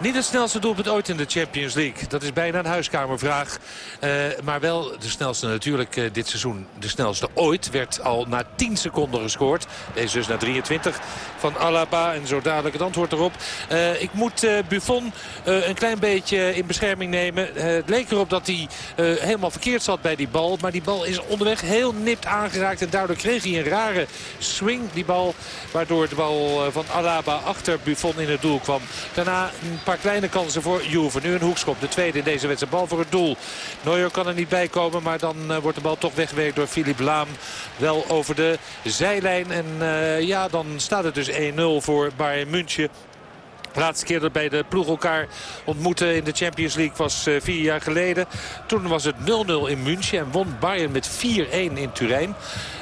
P: Niet het snelste doelpunt ooit in de Champions League. Dat is bijna een huiskamervraag. Uh, maar wel de snelste natuurlijk uh, dit seizoen. De snelste ooit werd al na 10 seconden gescoord. Deze dus na 23 van Alaba. En zo dadelijk het antwoord erop. Uh, ik moet Buffon een klein beetje in bescherming nemen. het leek erop dat hij helemaal verkeerd zat bij die bal. Maar die bal is onderweg heel nipt aangeraakt. En daardoor kreeg hij een rare swing, die bal. Waardoor de bal van Alaba achter Buffon in het doel kwam. Daarna een paar paar kleine kansen voor Juve. Nu een hoekschop. De tweede in deze wedstrijd. Bal voor het doel. Neuer kan er niet bij komen. Maar dan uh, wordt de bal toch weggewerkt door Philippe Laam. Wel over de zijlijn. En uh, ja, dan staat het dus 1-0 voor Bayern München. De laatste keer dat bij de ploeg elkaar ontmoeten in de Champions League was uh, vier jaar geleden. Toen was het 0-0 in München en won Bayern met 4-1 in Turijn.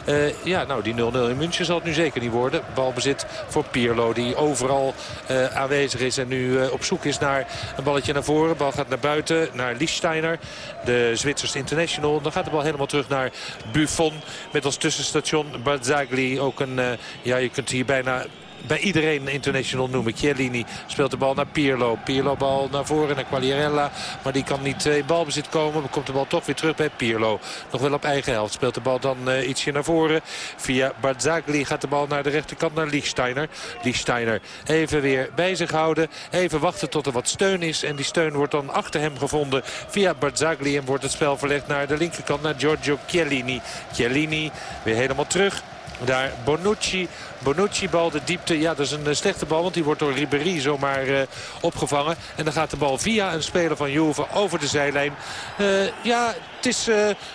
P: Uh, ja, nou die 0-0 in München zal het nu zeker niet worden. Balbezit voor Pierlo die overal uh, aanwezig is en nu op zoek is naar een balletje naar voren. Bal gaat naar buiten, naar Lichtsteiner, de Zwitserse international. Dan gaat de bal helemaal terug naar Buffon met als tussenstation Barzagli. Ook een, ja je kunt hier bijna bij iedereen international noemen. Chiellini speelt de bal naar Pirlo. Pirlo bal naar voren naar Quagliarella. Maar die kan niet in balbezit komen. Maar komt de bal toch weer terug bij Pirlo. Nog wel op eigen helft. Speelt de bal dan uh, ietsje naar voren. Via Barzagli gaat de bal naar de rechterkant naar Lichtsteiner. Lichtsteiner even weer bij zich houden. Even wachten tot er wat steun is. En die steun wordt dan achter hem gevonden via Barzagli. En wordt het spel verlegd naar de linkerkant naar Giorgio Chiellini. Chiellini weer helemaal terug. Daar Bonucci. Bonucci bal de diepte. Ja, dat is een slechte bal. Want die wordt door Ribéry zomaar uh, opgevangen. En dan gaat de bal via een speler van Juve over de zijlijn. Uh, ja, het is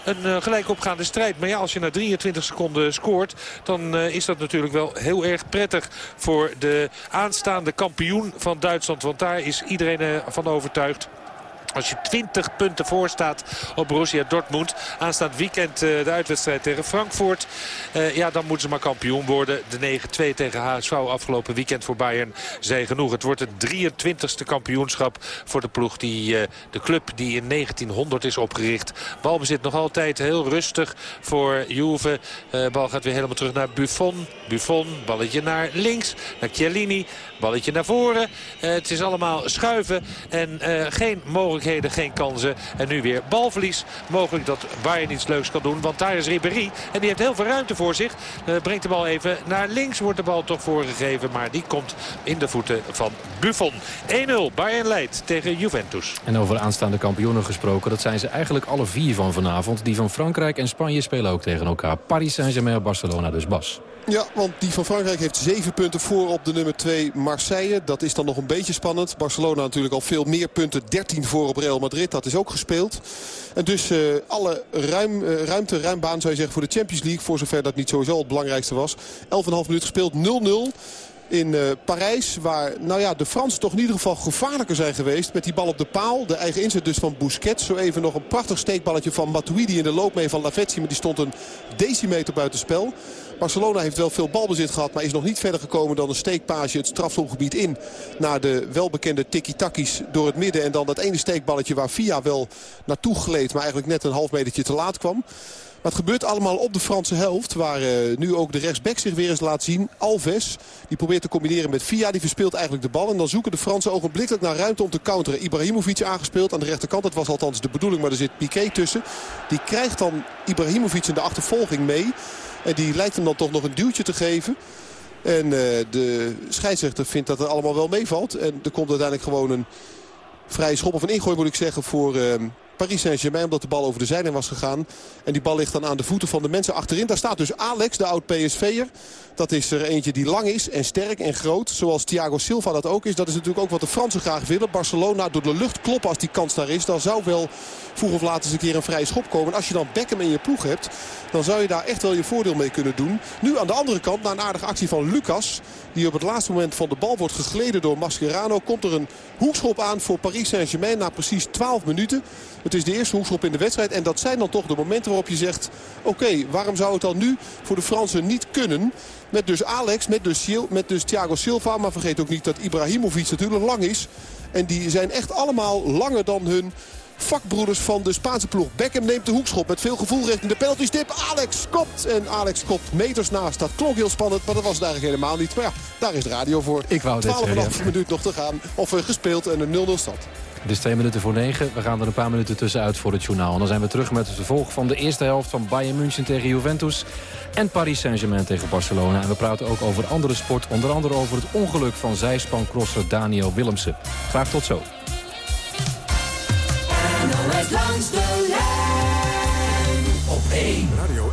P: een gelijk opgaande strijd. Maar ja, als je na 23 seconden scoort... dan is dat natuurlijk wel heel erg prettig voor de aanstaande kampioen van Duitsland. Want daar is iedereen van overtuigd. Als je 20 punten voor staat op Borussia Dortmund. Aanstaand weekend de uitwedstrijd tegen Frankfurt. Uh, ja, dan moeten ze maar kampioen worden. De 9-2 tegen HSV afgelopen weekend voor Bayern zei genoeg. Het wordt het 23ste kampioenschap voor de ploeg. Die, uh, de club die in 1900 is opgericht. Balbezit nog altijd heel rustig voor Juve. Uh, bal gaat weer helemaal terug naar Buffon. Buffon, balletje naar links. Naar Chiellini. Balletje naar voren. het is allemaal schuiven. En geen geen kansen. En nu weer balverlies. Mogelijk dat Bayern iets leuks kan doen. Want daar is Ribéry. En die heeft heel veel ruimte voor zich. Uh, brengt de bal even naar links. Wordt de bal toch voorgegeven. Maar die komt in de voeten van Buffon. 1-0. Bayern leidt tegen Juventus.
N: En over aanstaande kampioenen gesproken. Dat zijn ze eigenlijk alle vier van vanavond. Die van Frankrijk en Spanje spelen ook tegen elkaar. Paris Saint-Germain, Barcelona dus Bas.
O: Ja, want die van Frankrijk heeft 7 punten voor op de nummer 2 Marseille. Dat is dan nog een beetje spannend. Barcelona natuurlijk al veel meer punten. 13 voor op Real Madrid. Dat is ook gespeeld. En dus uh, alle ruim, uh, ruimte, ruim baan zou je zeggen voor de Champions League. Voor zover dat niet sowieso het belangrijkste was. 11,5 minuten gespeeld. 0-0 in uh, Parijs. Waar nou ja, de Fransen toch in ieder geval gevaarlijker zijn geweest. Met die bal op de paal. De eigen inzet dus van Busquets. Zo even nog een prachtig steekballetje van Matuidi in de loop mee van Lavezzi. Maar die stond een decimeter buiten spel. Barcelona heeft wel veel balbezit gehad. Maar is nog niet verder gekomen dan een steekpaasje het strafschopgebied in. Naar de welbekende tiki-takis door het midden. En dan dat ene steekballetje waar Via wel naartoe gleed. Maar eigenlijk net een half metertje te laat kwam. Maar het gebeurt allemaal op de Franse helft. Waar uh, nu ook de rechtsback zich weer eens laat zien. Alves. Die probeert te combineren met Via. Die verspeelt eigenlijk de bal. En dan zoeken de Fransen ogenblikkelijk naar ruimte om te counteren. Ibrahimovic aangespeeld aan de rechterkant. Dat was althans de bedoeling. Maar er zit Piqué tussen. Die krijgt dan Ibrahimovic in de achtervolging mee. En die lijkt hem dan toch nog een duwtje te geven. En uh, de scheidsrechter vindt dat het allemaal wel meevalt. En er komt uiteindelijk gewoon een vrije schop of een ingooi moet ik zeggen voor... Uh, Paris Saint-Germain omdat de bal over de zijlijn was gegaan. En die bal ligt dan aan de voeten van de mensen achterin. Daar staat dus Alex, de oud-PSV'er. Dat is er eentje die lang is en sterk en groot. Zoals Thiago Silva dat ook is. Dat is natuurlijk ook wat de Fransen graag willen. Barcelona door de lucht kloppen als die kans daar is. Dan zou wel vroeg of laat eens een keer een vrije schop komen. En als je dan Beckham in je ploeg hebt. Dan zou je daar echt wel je voordeel mee kunnen doen. Nu aan de andere kant, na een aardige actie van Lucas. Die op het laatste moment van de bal wordt gegleden door Mascherano. Komt er een hoekschop aan voor Paris Saint-Germain na precies 12 minuten. Het is de eerste hoekschop in de wedstrijd. En dat zijn dan toch de momenten waarop je zegt... oké, waarom zou het dan nu voor de Fransen niet kunnen... Met dus Alex, met dus, met dus Thiago Silva. Maar vergeet ook niet dat Ibrahimovic natuurlijk lang is. En die zijn echt allemaal langer dan hun vakbroeders van de Spaanse ploeg. Beckham neemt de hoekschop met veel gevoel richting de penaltystip. Alex kopt en Alex kopt meters naast. Dat klonk heel spannend, maar dat was het eigenlijk helemaal niet. Maar ja, daar is de radio voor.
N: Ik wou
O: 12,5 minuut nog te gaan. Of gespeeld en een 0-0 stand.
N: Het is twee minuten voor negen. We gaan er een paar minuten tussenuit voor het journaal. En dan zijn we terug met het vervolg van de eerste helft van Bayern München tegen Juventus. En Paris Saint-Germain tegen Barcelona. En we praten ook over andere sport. Onder andere over het ongeluk van zijspancrosser Daniel Willemsen. Graag tot zo.
F: Langs de lijn op 1. Radio 1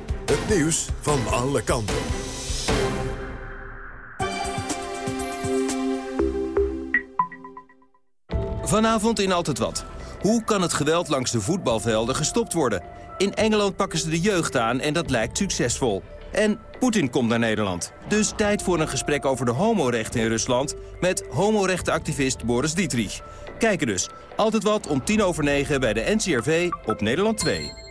F: Het nieuws van alle kanten.
W: Vanavond in Altijd Wat. Hoe kan het geweld langs de voetbalvelden gestopt worden? In Engeland pakken ze de jeugd aan en dat lijkt succesvol. En Poetin komt naar Nederland. Dus tijd voor een gesprek over de homorechten in Rusland... met homorechtenactivist Boris Dietrich. Kijken dus. Altijd wat om tien over negen bij de NCRV op Nederland 2.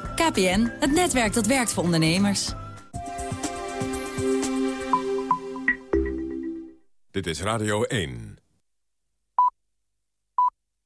X: KPN, het netwerk dat werkt voor ondernemers.
F: Dit is Radio 1.